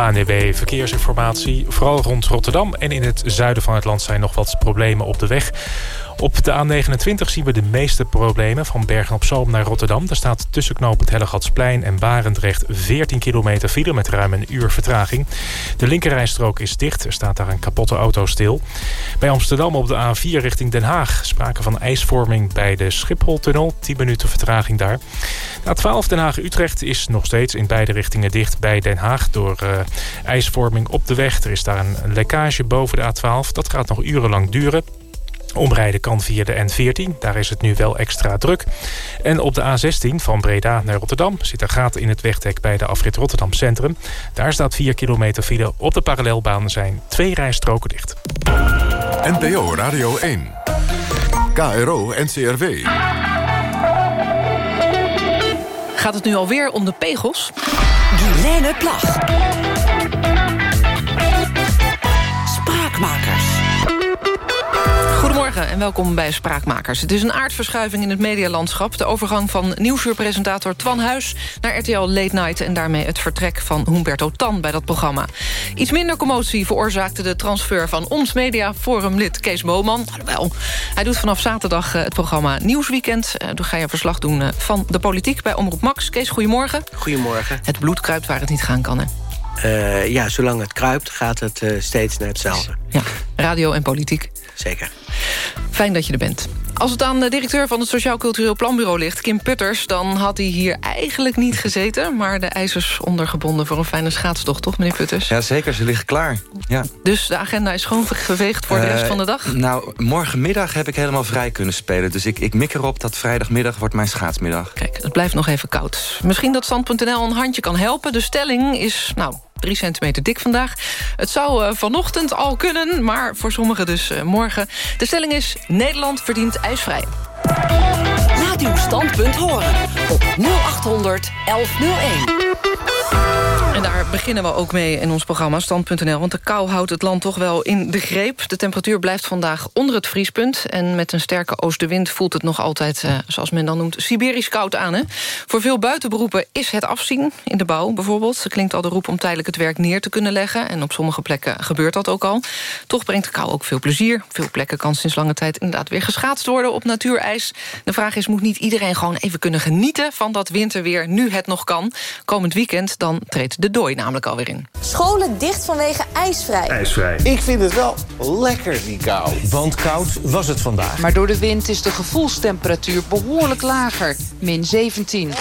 ANWB Verkeersinformatie. Vooral rond Rotterdam en in het zuiden van het land zijn nog wat problemen op de weg. Op de A29 zien we de meeste problemen van Bergen op Zoom naar Rotterdam. Daar staat tussen knooppunt Hellegatsplein en Barendrecht 14 kilometer file met ruim een uur vertraging. De linkerrijstrook is dicht, er staat daar een kapotte auto stil. Bij Amsterdam op de A4 richting Den Haag sprake van ijsvorming bij de Schipholtunnel. 10 minuten vertraging daar. De A12 Den Haag-Utrecht is nog steeds in beide richtingen dicht bij Den Haag door uh, ijsvorming op de weg. Er is daar een lekkage boven de A12. Dat gaat nog urenlang duren. Omrijden kan via de N14, daar is het nu wel extra druk. En op de A16 van Breda naar Rotterdam zit een gat in het wegdek bij de afrit Rotterdam Centrum. Daar staat 4 kilometer file. Op de parallelbaan zijn twee rijstroken dicht. NPO Radio 1. KRO NCRW. Gaat het nu alweer om de pegels? Guilaine Plag. Goedemorgen en welkom bij Spraakmakers. Het is een aardverschuiving in het medialandschap. De overgang van nieuwsuurpresentator Twan Huis naar RTL Late Night... en daarmee het vertrek van Humberto Tan bij dat programma. Iets minder commotie veroorzaakte de transfer van ons Media Forum-lid Kees Boman. Alhoewel, hij doet vanaf zaterdag het programma Nieuwsweekend. Dan ga je verslag doen van de politiek bij Omroep Max. Kees, goedemorgen. Goedemorgen. Het bloed kruipt waar het niet gaan kan, hè? Uh, ja, zolang het kruipt gaat het uh, steeds naar hetzelfde. Ja, radio en politiek. Zeker. Fijn dat je er bent. Als het aan de directeur van het Sociaal Cultureel Planbureau ligt... Kim Putters, dan had hij hier eigenlijk niet gezeten... maar de ijzers ondergebonden voor een fijne schaatstocht, toch, meneer Putters? Ja, zeker. Ze liggen klaar. Ja. Dus de agenda is schoon geveegd voor uh, de rest van de dag? Nou, morgenmiddag heb ik helemaal vrij kunnen spelen. Dus ik, ik mik erop dat vrijdagmiddag wordt mijn schaatsmiddag. Kijk, het blijft nog even koud. Misschien dat Stand.nl een handje kan helpen. De stelling is, nou, 3 centimeter dik vandaag. Het zou uh, vanochtend al kunnen, maar voor sommigen dus uh, morgen. De stelling is, Nederland verdient ijsvrij. Laat uw standpunt horen op 0800 1101. En daar beginnen we ook mee in ons programma Stand.nl... want de kou houdt het land toch wel in de greep. De temperatuur blijft vandaag onder het vriespunt... en met een sterke oostenwind voelt het nog altijd, uh, zoals men dan noemt... Siberisch koud aan. Hè? Voor veel buitenberoepen is het afzien, in de bouw bijvoorbeeld. Er klinkt al de roep om tijdelijk het werk neer te kunnen leggen... en op sommige plekken gebeurt dat ook al. Toch brengt de kou ook veel plezier. Op veel plekken kan sinds lange tijd inderdaad weer geschaatst worden op natuurijs. De vraag is, moet niet iedereen gewoon even kunnen genieten... van dat winterweer, nu het nog kan? Komend weekend dan treedt de dooi namelijk alweer in. Scholen dicht vanwege ijsvrij. Ijsvrij. Ik vind het wel lekker, die kou. Want koud was het vandaag. Maar door de wind is de gevoelstemperatuur behoorlijk lager. Min 17.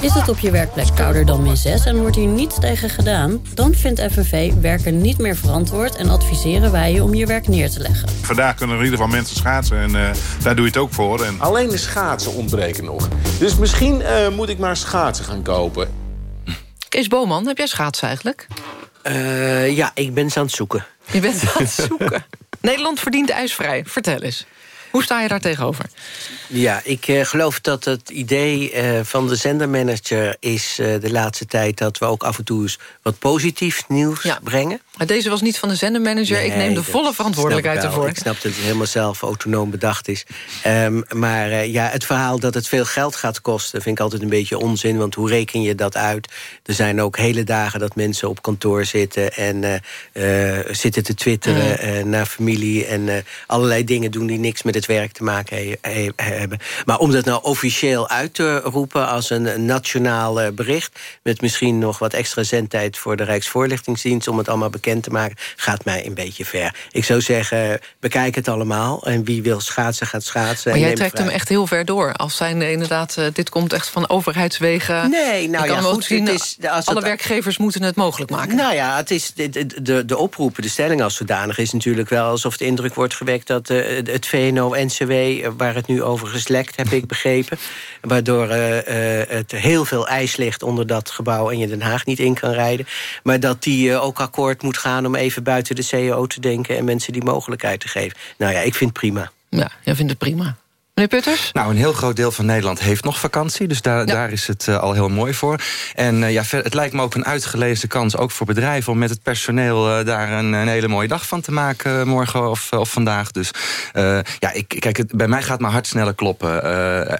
Is het op je werkplek kouder dan min 6 en wordt hier niets tegen gedaan... dan vindt FNV werken niet meer verantwoord... en adviseren wij je om je werk neer te leggen. Vandaag kunnen er in ieder geval mensen schaatsen en uh, daar doe je het ook voor. En... Alleen de schaatsen ontbreken nog. Dus misschien uh, moet ik maar schaatsen gaan kopen. Kees Boman, heb jij schaatsen eigenlijk? Uh, ja, ik ben ze aan het zoeken. Je bent aan het zoeken. Nederland verdient ijsvrij. Vertel eens. Hoe sta je daar tegenover? Ja, ik uh, geloof dat het idee uh, van de zendermanager is uh, de laatste tijd... dat we ook af en toe eens wat positief nieuws ja. brengen. Maar deze was niet van de zendermanager. Nee, ik neem de volle verantwoordelijkheid ervoor. Ik snap dat het helemaal zelf autonoom bedacht is. Um, maar ja, het verhaal dat het veel geld gaat kosten... vind ik altijd een beetje onzin, want hoe reken je dat uit? Er zijn ook hele dagen dat mensen op kantoor zitten... en zitten te twitteren mm. naar familie en allerlei dingen doen die niks met het het werk te maken he- he- hebben. Maar om dat nou officieel uit te roepen als een nationaal eh, bericht... met misschien nog wat extra zendtijd voor de Rijksvoorlichtingsdienst... om het allemaal bekend te maken, gaat mij een beetje ver. Ik zou zeggen, bekijk het allemaal. En wie wil schaatsen, gaat schaatsen. Maar jij trekt hem echt heel ver door. Als zijn inderdaad, eh, dit komt echt van overheidswegen. Nee, nou kan ja, goed, zien, is- als alle het- werkgevers moeten het mogelijk maken. Nou ja, het is de, de, de, de oproepen, de stelling als zodanig... is natuurlijk wel alsof de indruk wordt gewekt... dat eh, het VNO-NCW, eh, waar het nu over geslekt, heb ik begrepen... waardoor eh, eh, het heel veel ijs ligt onder dat gebouw... en je Den Haag niet in kan rijden. Maar dat die ook akkoord moet gaan om even buiten de CEO te denken... en mensen die mogelijkheid te geven. Nou ja, ik vind het prima. Ja, jij vindt het prima. Meneer Putters? Nou, een heel groot deel van Nederland heeft nog vakantie. Dus daar, daar is het eh, al heel mooi voor. En eh, ja, het lijkt me ook een uitgelezen kans, ook voor bedrijven... om met het personeel eh, daar een, een hele mooie dag van te maken... morgen of, of vandaag. Dus ja, ik, kijk, het, bij mij gaat mijn hart sneller kloppen.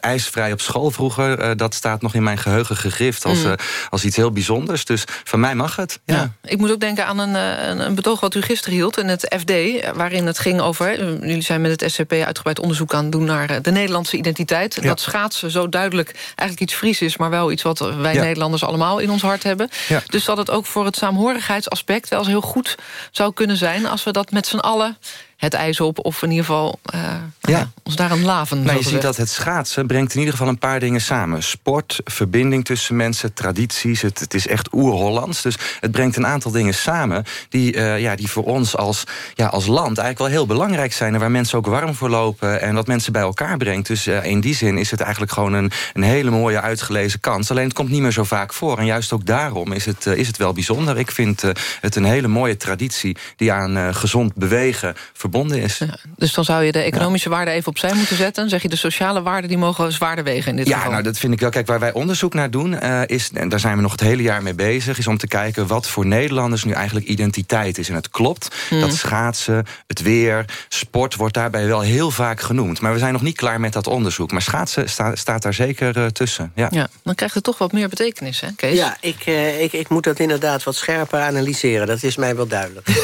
Ijsvrij op school vroeger, dat staat nog in mijn geheugen gegrift... Als, Mm. als iets heel bijzonders. Dus van mij mag het, ja. Ik moet ook denken aan een, een, een betoog wat u gisteren hield in het FD... waarin het ging over... jullie zijn met het SCP uitgebreid onderzoek aan het doen... naar eh, de Nederlandse identiteit. Ja. Dat schaatsen zo duidelijk eigenlijk iets Fries is... maar wel iets wat wij Ja. Nederlanders allemaal in ons hart hebben. Ja. Dus dat het ook voor het saamhorigheidsaspect... wel eens heel goed zou kunnen zijn... als we dat met z'n allen het ijs op... of in ieder geval eh, Ja. ons daar een laven. Maar je ziet dat het schaatsen brengt in ieder geval een paar dingen samen. Sport, verbinding tussen mensen, tradities. Het, het is echt oer-Hollands. Dus het brengt een aantal dingen samen... die, eh, ja, die voor ons als, ja, als land eigenlijk wel heel belangrijk zijn... en waar mensen ook warm voor lopen en wat mensen bij elkaar brengt. Dus eh, in die zin is het eigenlijk gewoon een, een hele mooie uitgelezen kans. Alleen het komt niet meer zo vaak voor. En juist ook daarom is het, is het wel bijzonder. Ik vind het een hele mooie traditie... die aan gezond bewegen verbonden is. Dus dan zou je de economische waarde even opzij moeten zetten. Zeg je de sociale waarden die mogen zwaarder wegen in dit Ja, geval. nou dat vind ik wel. Kijk, waar wij onderzoek naar doen, eh, is, en daar zijn we nog het hele jaar mee bezig, is om te kijken wat voor Nederlanders nu eigenlijk identiteit is. En het klopt Hmm. dat schaatsen, het weer, sport wordt daarbij wel heel vaak genoemd. Maar we zijn nog niet klaar met dat onderzoek. Maar schaatsen sta- staat daar zeker eh, tussen. Ja. Ja, dan krijgt het toch wat meer betekenis, hè, Kees? Ja, ik, eh, ik, ik moet dat inderdaad wat scherper analyseren. Dat is mij wel duidelijk.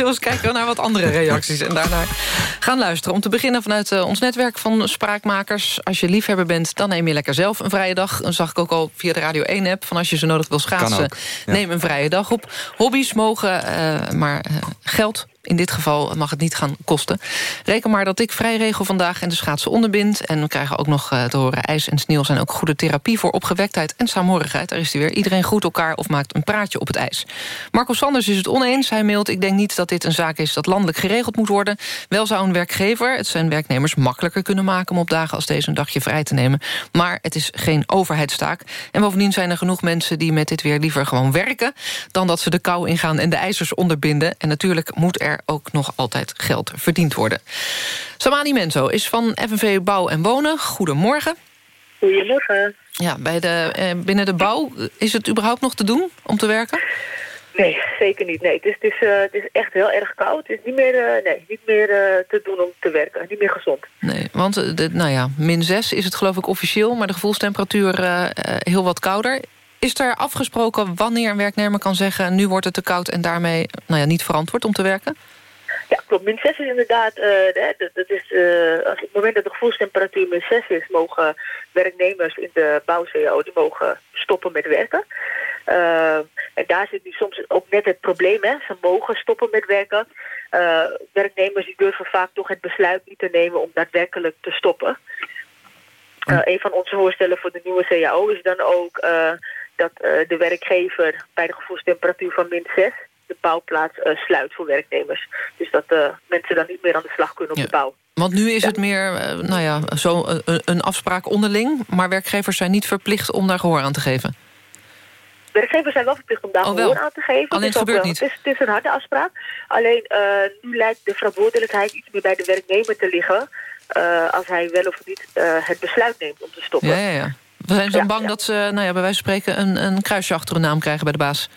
Zullen we eens kijken naar wat andere reacties en daarna gaan luisteren. Om te beginnen vanuit eh, ons netwerk van spraakmakers. Als je liefhebber bent, dan neem je lekker zelf een vrije dag. Dan zag ik ook al via de Radio 1-app... van als je zo nodig wil schaatsen, ook, ja. neem een vrije dag op. Hobby's mogen, eh, maar eh, geld... In dit geval mag het niet gaan kosten. Reken maar dat ik vrij regel vandaag en de schaatsen onderbind. En we krijgen ook nog eh, te horen... ijs en sneeuw zijn ook goede therapie voor opgewektheid en saamhorigheid. Daar is hij weer. Iedereen groet elkaar of maakt een praatje op het ijs. Marco Sanders is het oneens. Hij mailt, ik denk niet dat dit een zaak is dat landelijk geregeld moet worden. Wel zou een werkgever het zijn werknemers makkelijker kunnen maken... om op dagen als deze een dagje vrij te nemen. Maar het is geen overheidstaak. En bovendien zijn er genoeg mensen die met dit weer liever gewoon werken... dan dat ze de kou ingaan en de ijzers onderbinden. En natuurlijk moet er ook nog altijd geld verdiend worden. Samani Menzo is van FNV Bouw en Wonen. Goedemorgen. Goedemorgen. Ja, bij de, eh, binnen de bouw, is het überhaupt nog te doen om te werken? Nee, zeker niet. Nee, het is, het is, eh, het is echt heel erg koud. Het is niet meer, eh, nee, niet meer eh, te doen om te werken. Niet meer gezond. Nee, want eh, de, nou ja, min 6 is het geloof ik officieel... maar de gevoelstemperatuur eh, eh, heel wat kouder. Is er afgesproken wanneer een werknemer kan zeggen... nu wordt het te koud en daarmee nou ja, niet verantwoord om te werken? Ja, klopt. Min 6 is inderdaad... eh, hè, dat, dat is, eh, als op het moment dat de gevoelstemperatuur min 6 is... mogen werknemers in de bouw-CAO die mogen stoppen met werken. Eh, en daar zit nu soms ook net het probleem. Hè. Ze mogen stoppen met werken. Eh, werknemers die durven vaak toch het besluit niet te nemen... om daadwerkelijk te stoppen. Eh, een van onze voorstellen voor de nieuwe CAO is dan ook... dat eh, de werkgever bij de gevoelstemperatuur van min 6 de bouwplaats eh, sluit voor werknemers. Dus dat eh, mensen dan niet meer aan de slag kunnen op de bouw. Want nu is het meer nou ja, zo een, een afspraak onderling... maar werkgevers zijn niet verplicht om daar gehoor aan te geven. Werkgevers zijn wel verplicht om daar Oh, gehoor aan te geven. Alleen het ook gebeurt niet. Het is, het is een harde afspraak. Alleen nu lijkt de verantwoordelijkheid iets meer bij de werknemer te liggen... als hij wel of niet het besluit neemt om te stoppen. Ja, ja, ja. We zijn zo Ja, bang ja. dat ze nou ja, bij wijze van spreken... Een, een kruisje achter hun naam krijgen bij de baas.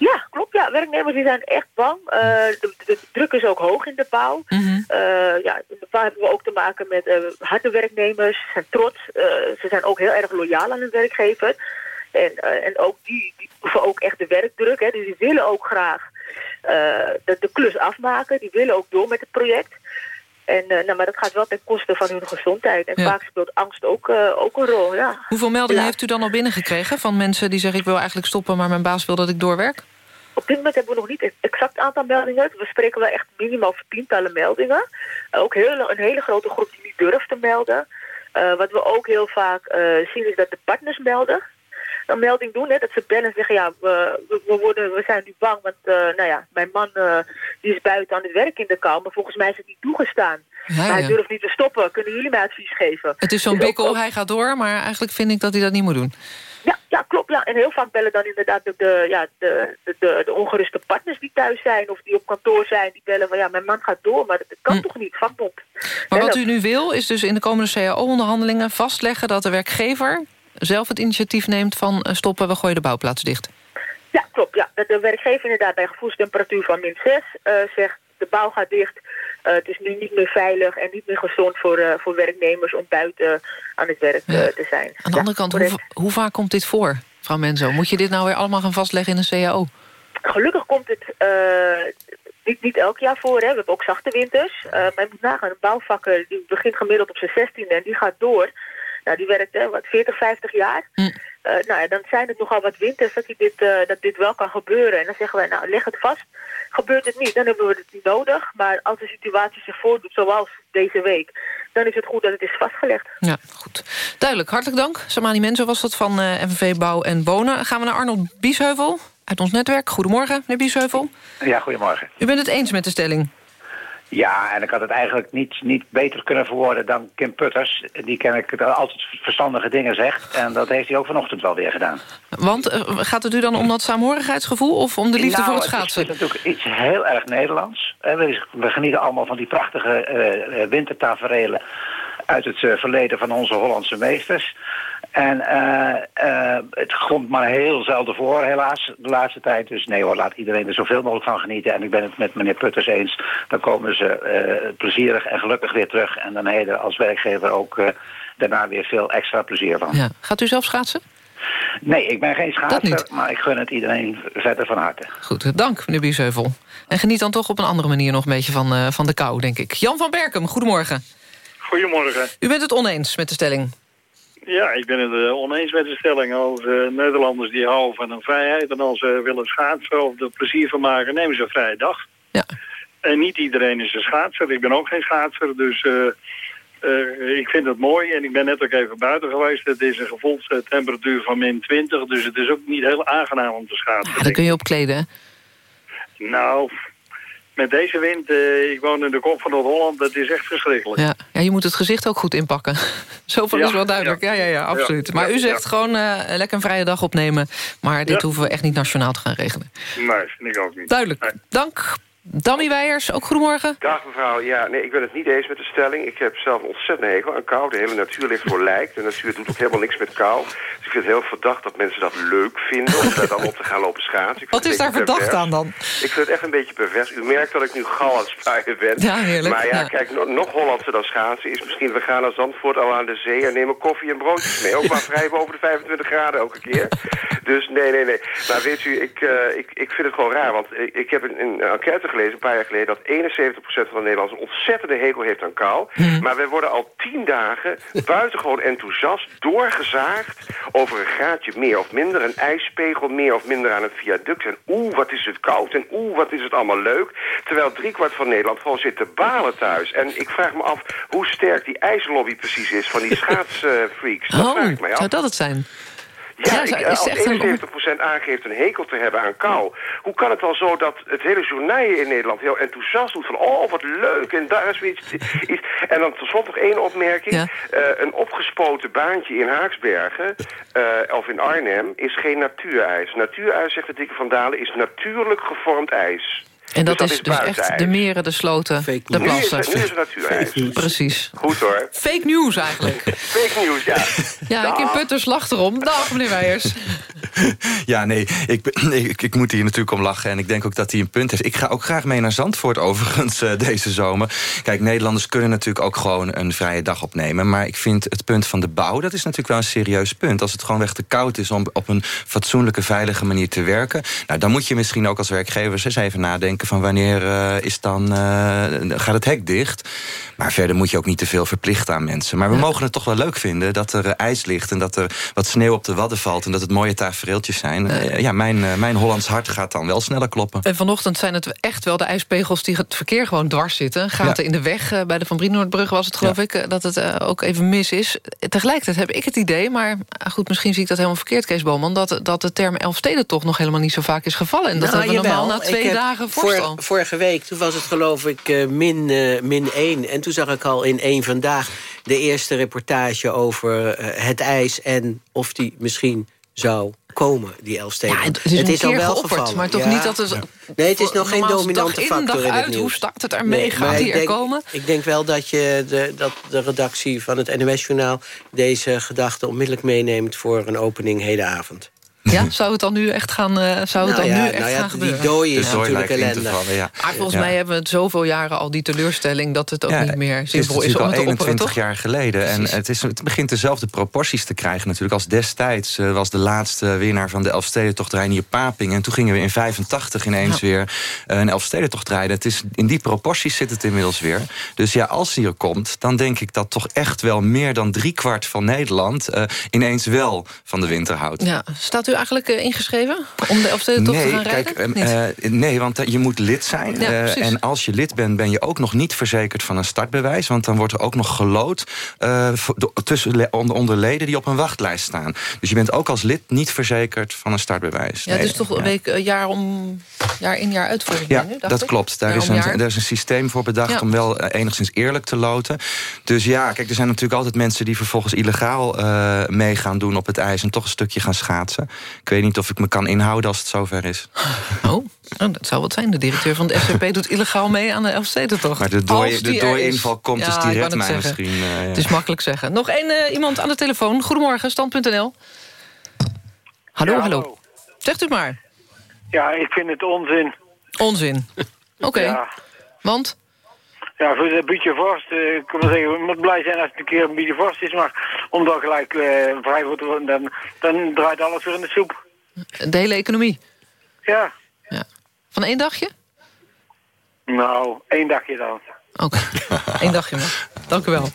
Ja, klopt. Ja, werknemers die zijn echt bang. Eh, de, de druk is ook hoog in de bouw. Mhm. Eh, ja, in de bouw hebben we ook te maken met eh, harde werknemers. Ze zijn trots. Ze zijn ook heel erg loyaal aan hun werkgever. En, en ook die, die ook echt de werkdruk. Hè. Dus die willen ook graag de, de klus afmaken. Die willen ook door met het project. En, eh, nou, maar dat gaat wel ten koste van hun gezondheid. En Ja. vaak speelt angst ook, eh, ook een rol, ja. Hoeveel meldingen heeft u dan al binnengekregen... van mensen die zeggen ik wil eigenlijk stoppen... maar mijn baas wil dat ik doorwerk? Op dit moment hebben we nog niet het exact aantal meldingen. We spreken wel echt minimaal van tientallen meldingen. Ook heel, een hele grote groep die niet durft te melden. Eh, wat we ook heel vaak eh, zien is dat de partners melden. Een melding doen, hè, dat ze bellen en zeggen... ja, we, we, worden, we zijn nu bang, want eh, nou ja, mijn man eh, die is buiten aan het werk in de kou... maar volgens mij is het niet toegestaan. Ja, Maar hij ja. durft niet te stoppen. Kunnen jullie mij advies geven? Het is zo'n Dus bikkel, ook- hij gaat door... maar eigenlijk vind ik dat hij dat niet moet doen. Ja, ja, klopt. Ja. En heel vaak bellen dan inderdaad de, de, ja, de, de, de, ongeruste partners die thuis zijn... of die op kantoor zijn, die bellen van... ja, mijn man gaat door, maar dat kan toch niet, vakbond. Hm. Maar wat u nu wil is dus in de komende CAO-onderhandelingen vastleggen... dat de werkgever zelf het initiatief neemt van eh, stoppen... we gooien de bouwplaats dicht. Ja, klopt. Ja. Dat de werkgever inderdaad bij gevoelstemperatuur van min 6 eh, zegt... de bouw gaat dicht, eh, het is nu niet meer veilig... en niet meer gezond voor, voor werknemers om buiten aan het werk te zijn. Aan de andere kant, hoe, hoe vaak komt dit voor, mevrouw Menzo? Moet je dit nou weer allemaal gaan vastleggen in een CAO? Gelukkig komt het niet, niet elk jaar voor. Hè. We hebben ook zachte winters. Maar je moet nagaan, een bouwvakker die begint gemiddeld op zijn 16e en die gaat door. Nou, die werkt hè, wat 40, 50 jaar. Eh, nou ja, dan zijn het nogal wat winters dat, hij dit, eh, dat dit wel kan gebeuren. En dan zeggen wij, nou leg het vast. Gebeurt het niet, dan hebben we het niet nodig. Maar als de situatie zich voordoet, zoals deze week... dan is het goed dat het is vastgelegd. Ja, goed. Duidelijk, hartelijk dank. Samani Menzo was dat van eh FNV Bouw en Wonen. Gaan we naar Arnold Biesheuvel uit ons netwerk. Goedemorgen, meneer Biesheuvel. Ja, goedemorgen. U bent het eens met de stelling? Ja, en ik had het eigenlijk niet, niet beter kunnen verwoorden dan Kim Putters. Die ken ik dat altijd verstandige dingen zegt. En dat heeft hij ook vanochtend wel weer gedaan. Want eh, gaat het u dan om dat saamhorigheidsgevoel... of om de liefde Nou, voor het schaatsen? Het is natuurlijk iets heel erg Nederlands. Eh, We, we genieten allemaal van die prachtige eh, eh, wintertaferelen uit het verleden van onze Hollandse meesters. En eh, eh, het komt maar heel zelden voor, helaas, de laatste tijd. Dus nee hoor, laat iedereen er zoveel mogelijk van genieten. En ik ben het met meneer Putters eens. Dan komen ze eh, plezierig en gelukkig weer terug. En dan heb je er als werkgever ook eh, daarna weer veel extra plezier van. Ja. Gaat u zelf schaatsen? Nee, ik ben geen schaatser, maar ik gun het iedereen verder van harte. Goed, dank meneer Biesheuvel. En geniet dan toch op een andere manier nog een beetje van, eh, van de kou, denk ik. Jan van Berkem, goedemorgen. Goedemorgen. U bent het oneens met de stelling. Ja, ik ben het eh, oneens met de stelling. Als eh, Nederlanders die houden van een vrijheid... en als ze willen schaatsen of er plezier van maken, nemen ze een vrije dag. Ja. En niet iedereen is een schaatser. Ik ben ook geen schaatser, dus eh, ik vind het mooi. En ik ben net ook even buiten geweest. Het is een gevoelstemperatuur van min 20, dus het is ook niet heel aangenaam om te schaatsen. Daar kun je op kleden, hè? Nou, met deze wind, eh, ik woon in de kop van Noord-Holland, dat is echt verschrikkelijk. Ja. ja, je moet het gezicht ook goed inpakken. Zoveel Ja, is wel duidelijk. Ja, ja, ja, absoluut. Maar u zegt gewoon eh, lekker een vrije dag opnemen. Maar dit hoeven we echt niet nationaal te gaan regelen. Nee, vind ik ook niet. Duidelijk. Dank. Dammy Weijers, ook goedemorgen. Dag mevrouw, ja, nee, ik ben het niet eens met de stelling. Ik heb zelf een ontzettend hekel aan kou. De hele natuur ligt voor lijk. De natuur doet ook helemaal niks met kou. Dus ik vind het heel verdacht dat mensen dat leuk vinden... om daar dan op te gaan lopen schaatsen. Wat is daar verdacht pervers. aan dan? Ik vind het echt een beetje pervers. U merkt dat ik nu gal aan het spuien ben. Ja, heerlijk, Maar ja, ja. kijk, no- nog Hollandser dan schaatsen is misschien... we gaan naar Zandvoort al aan de zee en nemen koffie en broodjes mee. Ook maar vrij boven de 25 graden elke keer. Dus nee, nee, nee. Maar weet u, ik, eh, ik, ik vind het gewoon raar. Want ik, ik heb een, een enquête gelezen een paar jaar geleden... dat 71% van de Nederlanders een ontzettende hekel heeft aan kou. Maar wij worden al tien dagen buitengewoon enthousiast doorgezaagd... over een graadje meer of minder, een ijspegel meer of minder aan een viaduct. En oeh, wat is het koud en oeh, wat is het allemaal leuk. Terwijl driekwart van Nederland gewoon zit te balen thuis. En ik vraag me af hoe sterk die ijslobby precies is van die schaatsfreaks. Dat Oh, vraag ik mij af. zou dat het zijn? Ja, Ja, ik, eh, als echt een- 71% aangeeft een hekel te hebben aan kou... hoe kan het wel zo dat het hele journaal in Nederland heel enthousiast doet... van oh, wat leuk, en daar is weer iets... iets. En dan tenslotte nog één opmerking. Eh, een opgespoten baantje in Haaksbergen, eh, of in Arnhem, is geen natuurijs. Natuurijs, zegt de dikke Van Dalen, is natuurlijk gevormd ijs. En dat, Dus is dus echt de meren, de sloten, de Nu is plassen. het, nu is het natuurijs. Precies. Goed hoor. Fake news eigenlijk. Fake news, ja. Ja, Kim Putters lacht erom. Dag, meneer Weijers. Ja, nee, ik, ik, ik moet hier natuurlijk om lachen. En ik denk ook dat hij een punt heeft. Ik ga ook graag mee naar Zandvoort overigens eh, deze zomer. Kijk, Nederlanders kunnen natuurlijk ook gewoon een vrije dag opnemen. Maar ik vind het punt van de bouw, dat is natuurlijk wel een serieus punt. Als het gewoon echt te koud is om op een fatsoenlijke, veilige manier te werken... Nou, dan moet je misschien ook als werkgever eens even nadenken... van wanneer uh, is dan, uh, gaat het hek dicht... Maar verder moet je ook niet te veel verplichten aan mensen. Maar we mogen het toch wel leuk vinden dat er uh, ijs ligt... en dat er wat sneeuw op de wadden valt en dat het mooie tafereeltjes zijn. Uh, ja, mijn, uh, mijn Hollands hart gaat dan wel sneller kloppen. En vanochtend zijn het echt wel de ijspegels die het verkeer gewoon dwars zitten. Gaten ja. in de weg, bij de Van Brienoordbrug was het geloof ja. ik... dat het ook even mis is. Tegelijkertijd heb ik het idee, maar goed, misschien zie ik dat helemaal verkeerd, Kees Boman... dat, dat de term Elfsteden toch nog helemaal niet zo vaak is gevallen. En dat nou, hebben we normaal na twee heb dagen voor, Vorige week, toen was het geloof ik min, min 1. En toen zag ik al in één vandaag de eerste reportage over uh, het ijs... en of die misschien zou komen, die Elfsteden. Ja, het is, het is al wel geopperd, gevallen. maar toch ja. niet dat het... Nee, het is nog geen dominante in, factor dag in het uit. Hoe staat het ermee? Nee, Gaat die er denk, komen? Ik denk wel dat, je de, dat de redactie van het NOS-journaal... deze gedachte onmiddellijk meeneemt voor een opening hedenavond. Ja, zou het dan nu echt gaan, uh, zou het nou dan ja, nu echt nou ja, gaan die gebeuren? dooi is natuurlijk ellende. Vallen, ja. Maar volgens ja. mij hebben we het zoveel jaren al die teleurstelling... dat het ook ja, niet meer zinvol is, is, om het te opperen, 21 toch? jaar geleden. En het, is, het begint dezelfde proporties te krijgen natuurlijk. Als destijds uh, was de laatste winnaar van de Elfstedentocht Reinier Paping. En toen gingen we in 85 ineens Ja. weer uh, een Elfstedentocht rijden. Het is, in die proporties zit het inmiddels weer. Dus ja, als die er komt, dan denk ik dat toch echt wel meer dan driekwart van Nederland... Uh, ineens wel van de winter houdt. Ja, staat u eigenlijk uh, ingeschreven om de Elfstedentocht nee, te gaan kijk, rijden? uh, nee, want uh, je moet lid zijn. Ja, uh, en als je lid bent, ben je ook nog niet verzekerd van een startbewijs. Want dan wordt er ook nog gelood tussen onder, onder leden die op een wachtlijst staan. Dus je bent ook als lid niet verzekerd van een startbewijs. Ja, nee, dus toch een week jaar, om, jaar in jaar uit ja, dat ik? klopt. Daar is, een, daar is een systeem voor bedacht ja. om wel enigszins eerlijk te loten. Dus ja, kijk, er zijn natuurlijk altijd mensen die vervolgens illegaal mee gaan doen op het ijs... en toch een stukje gaan schaatsen. Ik weet niet of ik me kan inhouden als het zover is. Oh, oh dat zou wat zijn. De directeur van de SCP doet illegaal mee aan de Elfstedentocht. Maar de dooi-inval komt, ja, dus die redt mij zeggen. misschien. Uh, ja. Het is makkelijk zeggen. Nog één uh, iemand aan de telefoon. Goedemorgen, stand.nl. Hallo, ja, hallo. Zegt u het maar. Ja, ik vind het onzin. Onzin? Oké. Okay. Ja. Want? Ja, voor een beetje vorst. Uh, ik wil zeggen, we moeten blij zijn als het een keer een beetje vorst is. Maar om dan gelijk uh, vrij voor te worden, dan, dan draait alles weer in de soep. De hele economie? Ja. ja. Van één dagje? Nou, één dagje dan. Oké, okay. één dagje maar. Dank u wel.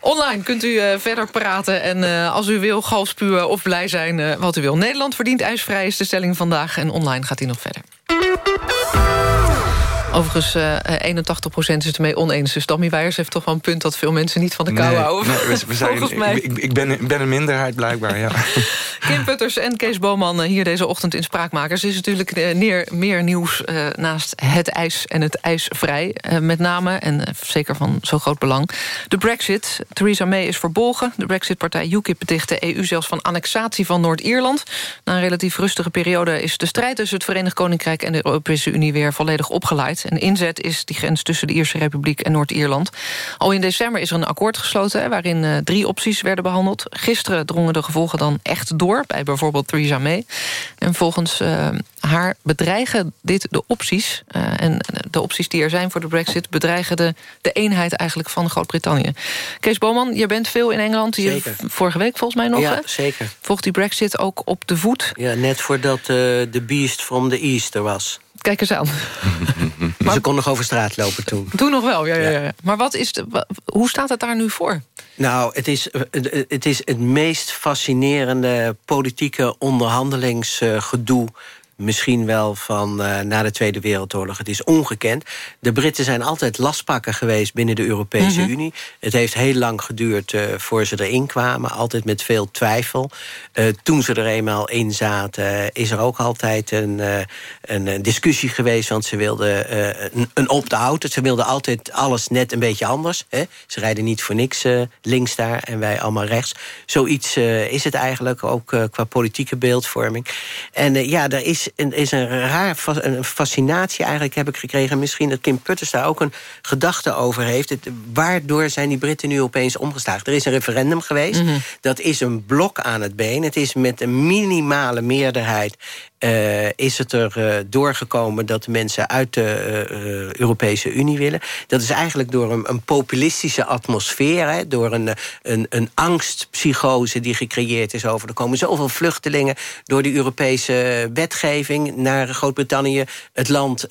Online kunt u uh, verder praten en uh, als u wil galspuwen of blij zijn uh, wat u wil. Nederland verdient ijsvrij is de stelling vandaag en online gaat hij nog verder. Overigens, uh, 81% is het ermee oneens. Dus Dammy Weijers heeft toch wel een punt... dat veel mensen niet van de kou nee, houden. Nee, we, we zijn, Volgens mij. Ik, ik, ben, ik ben een minderheid blijkbaar, ja. Kim Putters en Kees Boman hier deze ochtend in Spraakmakers. Er is natuurlijk neer, meer nieuws uh, naast het ijs en het ijsvrij. Uh, met name, en zeker van zo groot belang... de brexit. Theresa May is verbolgen. De brexit-partij UKIP beticht de EU zelfs van annexatie van Noord-Ierland. Na een relatief rustige periode is de strijd tussen het Verenigd Koninkrijk... en de Europese Unie weer volledig opgeleid. En inzet is die grens tussen de Ierse Republiek en Noord-Ierland. Al in december is er een akkoord gesloten... Hè, waarin uh, drie opties werden behandeld. Gisteren drongen de gevolgen dan echt door... bij bijvoorbeeld Theresa May. En volgens uh, haar bedreigen dit de opties... Uh, en de opties die er zijn voor de brexit... bedreigen de, de eenheid eigenlijk van Groot-Brittannië. Kees Boman, je bent veel in Engeland. Hier vorige week volgens mij nog, Ja, hè? zeker. Volgt die brexit ook op de voet? Ja, net voordat de Beast from the East er was. Kijk eens aan. maar, Ze kon nog over straat lopen toen. Toen nog wel, ja. ja. ja. Maar wat is de, hoe staat het daar nu voor? Nou, het is het, is het meest fascinerende politieke onderhandelingsgedoe misschien wel van uh, na de Tweede Wereldoorlog. Het is ongekend. De Britten zijn altijd lastpakken geweest binnen de Europese mm -hmm. Unie. Het heeft heel lang geduurd uh, voor ze erin kwamen. Altijd met veel twijfel. Uh, toen ze er eenmaal in zaten... is er ook altijd een, een discussie geweest... want ze wilden een, een opt-out. Ze wilden altijd alles net een beetje anders. Hè? Ze rijden niet voor niks links daar en wij allemaal rechts. Zoiets is het eigenlijk, ook qua politieke beeldvorming. En ja, er is is, een, is een raar een fascinatie eigenlijk heb ik gekregen. Misschien dat Kim Putters daar ook een gedachte over heeft. Het, waardoor zijn die Britten nu opeens omgeslagen? Er is een referendum geweest. Mhm. Dat is een blok aan het been. Het is met een minimale meerderheid uh, is het er uh, doorgekomen dat mensen uit de uh, Europese Unie willen. Dat is eigenlijk door een, een populistische atmosfeer, hè, door een, een, een angstpsychose die gecreëerd is over. Er komen zoveel vluchtelingen door de Europese wetgeving naar Groot-Brittannië. Het land,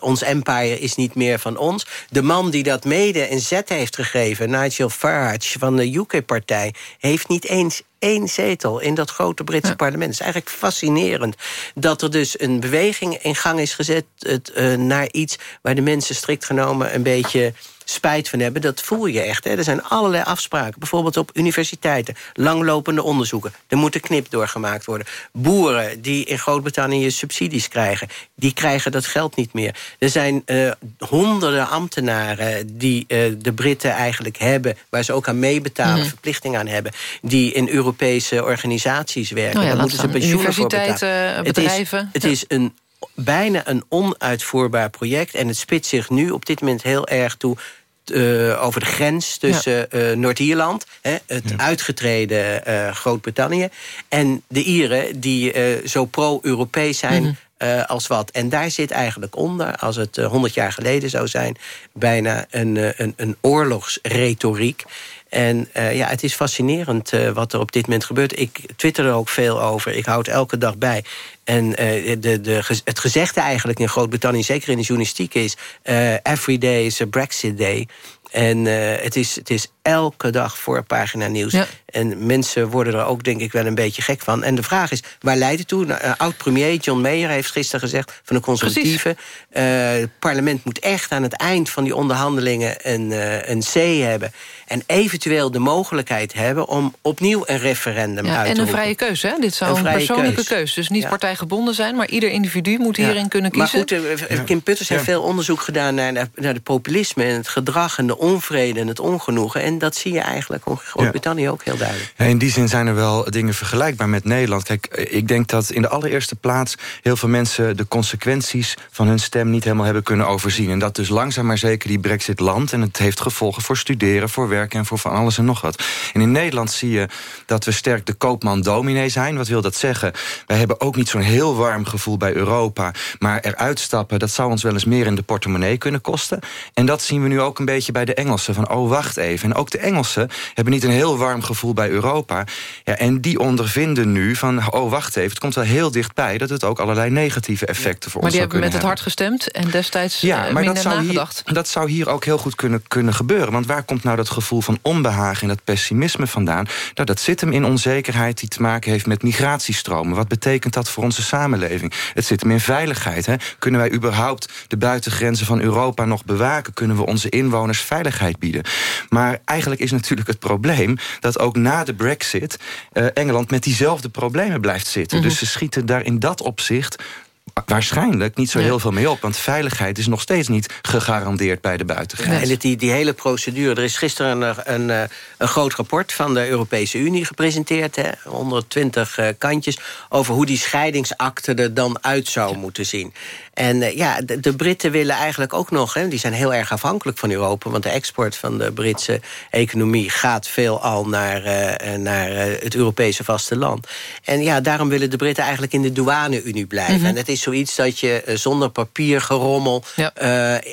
ons empire is niet meer van ons. De man die dat mede en zet heeft gegeven, Nigel Farage van de UK-partij, heeft niet eens één zetel in dat grote Britse parlement. Het is eigenlijk fascinerend dat er dus een beweging in gang is gezet... Het, uh, naar iets waar de mensen strikt genomen een beetje spijt van hebben. Dat voel je echt. Hè. Er zijn allerlei afspraken. Bijvoorbeeld op universiteiten. Langlopende onderzoeken. Er moet een knip doorgemaakt worden. Boeren die in Groot-Brittannië subsidies krijgen. Die krijgen dat geld niet meer. Er zijn uh, honderden ambtenaren die uh, de Britten eigenlijk hebben... waar ze ook aan meebetalen, Mhm. verplichting aan hebben... die in Europese organisaties werken. Nou ja, Daar moeten ze pensioenen voor Universiteiten, betalen. eh, Het is- bedrijven. Het Ja. is een bijna een onuitvoerbaar project. En het spitst zich nu op dit moment heel erg toe... eh, over de grens tussen eh, Noord-Ierland, hè, het uitgetreden eh, Groot-Brittannië... en de Ieren die eh, zo pro-Europees zijn Mhm. eh, als wat. En daar zit eigenlijk onder, als het 100 jaar geleden zou zijn... bijna een, een, een oorlogsretoriek. En eh, ja, het is fascinerend eh, wat er op dit moment gebeurt. Ik twitter er ook veel over. Ik houd elke dag bij. En eh, de, de, het gezegde eigenlijk in Groot-Brittannië, zeker in de journalistiek, is... every day is a Brexit day. En het, is, het is elke dag voor pagina nieuws. En mensen worden er ook denk ik wel een beetje gek van. En de vraag is, waar leidt het toe? Nou, eh, Oud-premier John Mayer heeft gisteren gezegd... van de conservatieven, eh, het parlement moet echt aan het eind van die onderhandelingen... een, eh, een C hebben. En eventueel de mogelijkheid hebben om opnieuw een referendum Ja, uit te en een roepen. vrije keuze, hè? Dit zou Een persoonlijke keus. keuze. Dus niet Ja. partijgebonden zijn, maar ieder individu moet Ja. hierin kunnen kiezen. Maar goed, Kim Putters heeft veel onderzoek gedaan naar, naar, naar de populisme... en het gedrag en de onvrede en het ongenoegen. En dat zie je eigenlijk in Groot-Brittannië ook heel In die zin zijn er wel dingen vergelijkbaar met Nederland. Kijk, ik denk dat in de allereerste plaats... heel veel mensen de consequenties van hun stem niet helemaal hebben kunnen overzien. En dat dus langzaam maar zeker die brexit landt... en het heeft gevolgen voor studeren, voor werken en voor van alles en nog wat. En in Nederland zie je dat we sterk de koopman-dominee zijn. Wat wil dat zeggen? Wij hebben ook niet zo'n heel warm gevoel bij Europa... maar eruit stappen, dat zou ons wel eens meer in de portemonnee kunnen kosten. En dat zien we nu ook een beetje bij de Engelsen. Van, oh, wacht even. En ook de Engelsen hebben niet een heel warm gevoel bij Europa. Ja, en die ondervinden nu van, oh, wacht even... het komt wel heel dichtbij dat het ook allerlei negatieve effecten voor maar ons die zou hebben met het hebben. hart gestemd en destijds Ja, eh, maar minder dat zou, hier, nagedacht. dat zou hier ook heel goed kunnen, kunnen gebeuren. Want waar komt nou dat gevoel van onbehagen en dat pessimisme vandaan? Nou, dat zit hem in onzekerheid die te maken heeft met migratiestromen. Wat betekent dat voor onze samenleving? Het zit hem in veiligheid. Hè? Kunnen wij überhaupt de buitengrenzen van Europa nog bewaken? Kunnen we onze inwoners veiligheid bieden? Maar eigenlijk is natuurlijk het probleem... dat ook na de brexit eh, Engeland met diezelfde problemen blijft zitten. Mhm. Dus ze schieten daar in dat opzicht waarschijnlijk niet zo Ja. heel veel mee op. Want veiligheid is nog steeds niet gegarandeerd bij de buitengrens. En het- die, die hele procedure. Er is gisteren een, een, eh, een groot rapport van de Europese Unie gepresenteerd. Hè, 120 eh, kantjes. Over hoe die scheidingsakte er dan uit zou moeten zien. En eh, ja, de, de Britten willen eigenlijk ook nog. Hè, die zijn heel erg afhankelijk van Europa. Want de export van de Britse economie gaat veelal naar, eh, eh, naar het Europese vasteland. En ja, daarom willen de Britten eigenlijk in de douane-Unie blijven. Mhm. En het is zoiets dat je zonder papiergerommel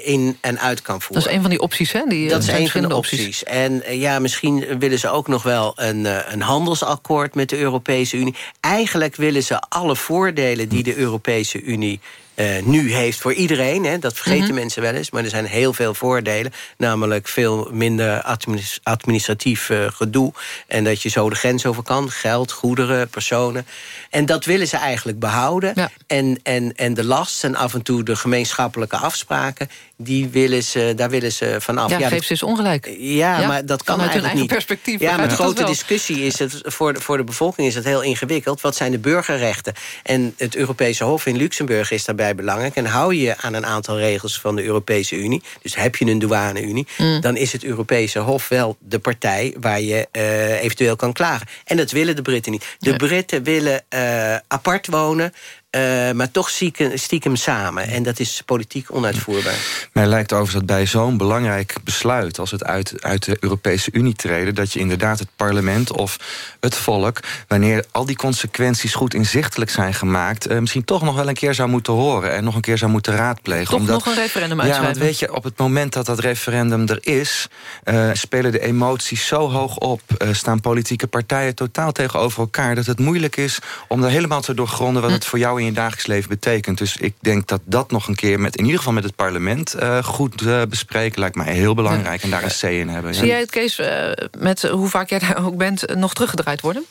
in en uit kan voeren. Dat is een van die opties, hè? Die, Dat is een van de opties. En ja, misschien willen ze ook nog wel een, een handelsakkoord met de Europese Unie. Eigenlijk willen ze alle voordelen die de Europese Unie eh, nu heeft voor iedereen. Hè, dat vergeten Mhm. mensen wel eens. Maar er zijn heel veel voordelen. Namelijk veel minder administ- administratief eh, gedoe. En dat je zo de grens over kan. Geld, goederen, personen. En dat willen ze eigenlijk behouden. En, en, en de last en af en toe de gemeenschappelijke afspraken... Die willen ze, daar willen ze vanaf. Ja, dat- geef ze eens ongelijk. ja, Ja, maar dat kan vanuit hun eigenlijk eigen niet. perspectief Ja, ik dat grote discussie is het voor de, voor de bevolking is het heel ingewikkeld. Wat zijn de burgerrechten? En het Europese Hof in Luxemburg is daarbij belangrijk. En hou je aan een aantal regels van de Europese Unie... dus heb je een douane-Unie... Mm. dan is het Europese Hof wel de partij waar je eh, eventueel kan klagen. En dat willen de Britten niet. De Britten willen eh, apart wonen... eh, maar toch stiekem, stiekem samen. En dat is politiek onuitvoerbaar. Mij lijkt overigens dat bij zo'n belangrijk besluit... als het uit, uit de Europese Unie treden... dat je inderdaad het parlement of het volk... wanneer al die consequenties goed inzichtelijk zijn gemaakt... Uh, misschien toch nog wel een keer zou moeten horen... en nog een keer zou moeten raadplegen. Toch omdat, nog een referendum uitschrijven. Ja, want weet je, op het moment dat dat referendum er is... Uh, spelen de emoties zo hoog op... staan politieke partijen totaal tegenover elkaar... dat het moeilijk is om er helemaal te doorgronden... wat hm. het voor jou in je dagelijks leven betekent. Dus ik denk dat dat nog een keer met in ieder geval met het parlement uh, goed uh, bespreken lijkt mij heel belangrijk en daar een C in hebben. Zie jij het, Kees, uh, met hoe vaak jij daar ook bent, nog teruggedraaid worden?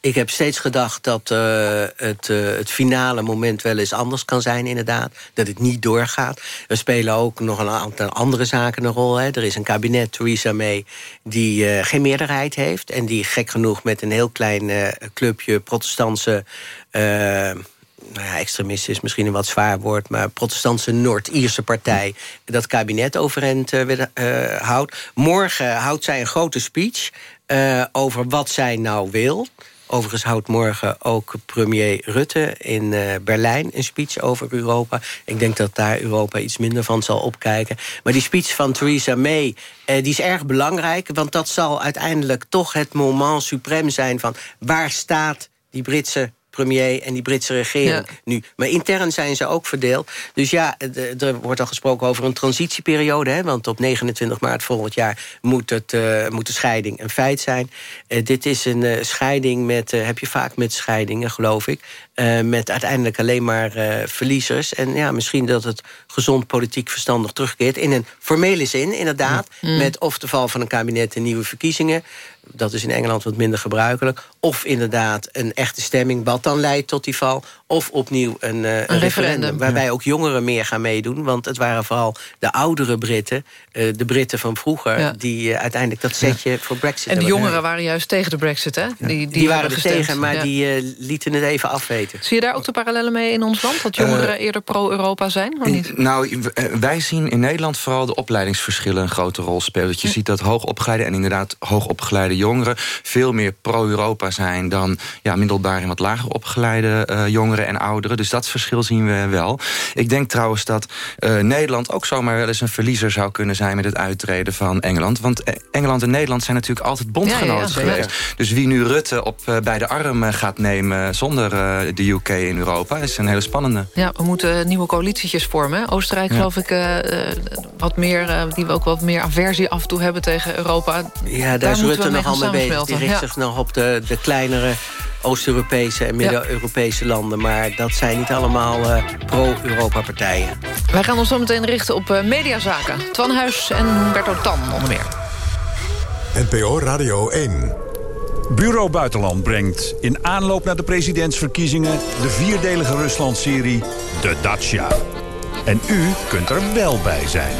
Ik heb steeds gedacht dat uh, het, uh, het finale moment wel eens anders kan zijn, inderdaad. Dat het niet doorgaat. Er spelen ook nog een aantal andere zaken een rol. Hè. Er is een kabinet, Theresa May, die uh, geen meerderheid heeft... en die gek genoeg met een heel klein clubje protestantse nou ja, extremist is misschien een wat zwaar woord... maar protestantse Noord-Ierse partij dat kabinet overeind uh, houdt. Morgen houdt zij een grote speech uh, over wat zij nou wil... Overigens houdt morgen ook premier Rutte in Berlijn een speech over Europa. Ik denk dat daar Europa iets minder van zal opkijken. Maar die speech van Theresa May die is erg belangrijk... want dat zal uiteindelijk toch het moment suprem zijn... van waar staat die Britse premier en die Britse regering nu. Maar intern zijn ze ook verdeeld. Dus ja, er wordt al gesproken over een transitieperiode. Hè, want op 29 maart volgend jaar moet, het, uh, moet de scheiding een feit zijn. Uh, dit is een uh, scheiding met, heb je vaak met scheidingen, geloof ik. Met uiteindelijk alleen maar verliezers. En ja, misschien dat het gezond politiek verstandig terugkeert. In een formele zin, inderdaad. Mm. Met of de val van een kabinet en nieuwe verkiezingen dat is in Engeland wat minder gebruikelijk. Of inderdaad een echte stemming, wat dan leidt tot die val. Of opnieuw een, uh, een, referendum, waarbij ook jongeren meer gaan meedoen. Want het waren vooral de oudere Britten, de Britten van vroeger... Ja. die uiteindelijk dat setje ja. voor Brexit En de jongeren waren juist tegen de Brexit, hè? Die, die, die waren er tegen, maar die lieten het even afweten. Zie je daar ook de parallellen mee in ons land? Dat jongeren eerder pro-Europa zijn, of niet? Nou, wij zien in Nederland vooral de opleidingsverschillen... een grote rol spelen. Dat je ziet dat hoogopgeleide en inderdaad hoogopgeleide jongeren... veel meer pro-Europa zijn dan ja, middelbaar en wat lager opgeleide jongeren en ouderen. Dus dat verschil zien we wel. Ik denk trouwens dat uh, Nederland ook zomaar wel eens een verliezer zou kunnen zijn... met het uittreden van Engeland. Want Engeland en Nederland zijn natuurlijk altijd bondgenoten ja, ja, geweest. Dus wie nu Rutte op, uh, bij de arm gaat nemen zonder de UK in Europa... is een hele spannende. Ja, we moeten nieuwe coalitietjes vormen. Oostenrijk geloof ik wat meer, die we ook wat meer aversie af en toe hebben tegen Europa. Ja, daar, daar is Rutte nogal mee bezig. Die richt zich nog op de, de kleinere Oost-Europese en Midden-Europese landen. Maar dat zijn niet allemaal uh, pro-Europa-partijen. Wij gaan ons zo meteen richten op uh, mediazaken. Twan Huis en Berto Tan onder meer. NPO Radio 1. Bureau Buitenland brengt in aanloop naar de presidentsverkiezingen... de vierdelige Rusland-serie De Dacia. En u kunt er wel bij zijn.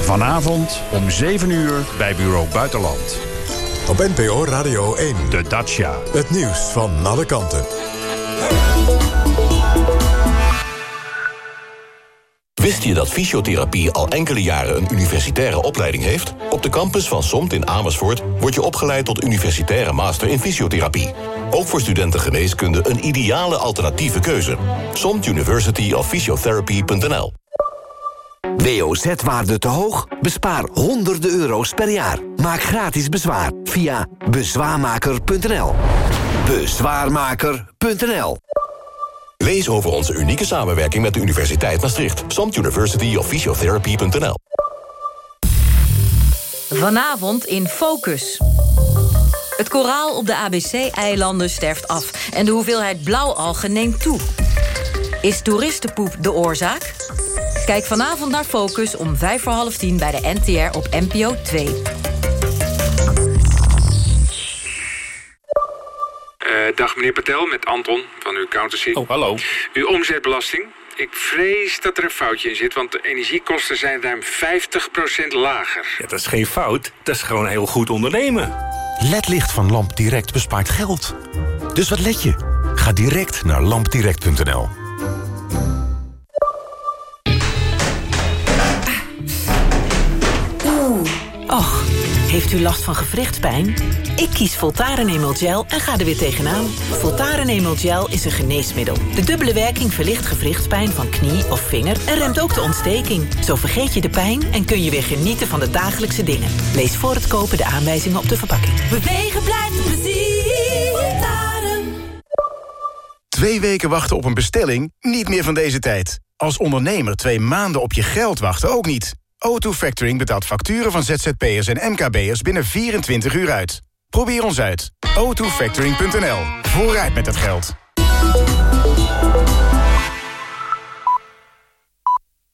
Vanavond om 7 uur bij Bureau Buitenland. Op NPO Radio 1. De Dacia. Het nieuws van alle kanten. Wist je dat fysiotherapie al enkele jaren een universitaire opleiding heeft? Op de campus van SOMT in Amersfoort word je opgeleid tot universitaire master in fysiotherapie. Ook voor studenten geneeskunde een ideale alternatieve keuze. SOMT University of Physiotherapy.nl WOZ-waarde te hoog? Bespaar honderden euro's per jaar. Maak gratis bezwaar via bezwaarmaker.nl. Bezwaarmaker.nl Lees over onze unieke samenwerking met de Universiteit Maastricht. Samt University of Vanavond in Focus. Het koraal op de ABC-eilanden sterft af... en de hoeveelheid blauwalgen neemt toe. Is toeristenpoep de oorzaak? Kijk vanavond naar Focus om vijf voor half tien bij de NTR op NPO 2. Dag meneer Patel, met Anton van uw accountancy. Oh, hallo. Uw omzetbelasting. Ik vrees dat er een foutje in zit, want de energiekosten zijn ruim 50% lager. Ja, dat is geen fout, dat is gewoon heel goed ondernemen. LED-licht van Lamp Direct bespaart geld. Dus wat let je? Ga direct naar lampdirect.nl. Heeft u last van gewrichtspijn? Ik kies Voltaren Emel Gel en ga er weer tegenaan. Voltaren Emel Gel is een geneesmiddel. De dubbele werking verlicht gewrichtspijn van knie of vinger... en remt ook de ontsteking. Zo vergeet je de pijn en kun je weer genieten van de dagelijkse dingen. Lees voor het kopen de aanwijzingen op de verpakking. Bewegen blijft plezier. Voltaren. Twee weken wachten op een bestelling? Niet meer van deze tijd. Als ondernemer twee maanden op je geld wachten ook niet. O2 Factoring betaalt facturen van ZZP'ers en MKB'ers binnen 24 uur uit. Probeer ons uit. o2factoring.nl. Vooruit met het geld.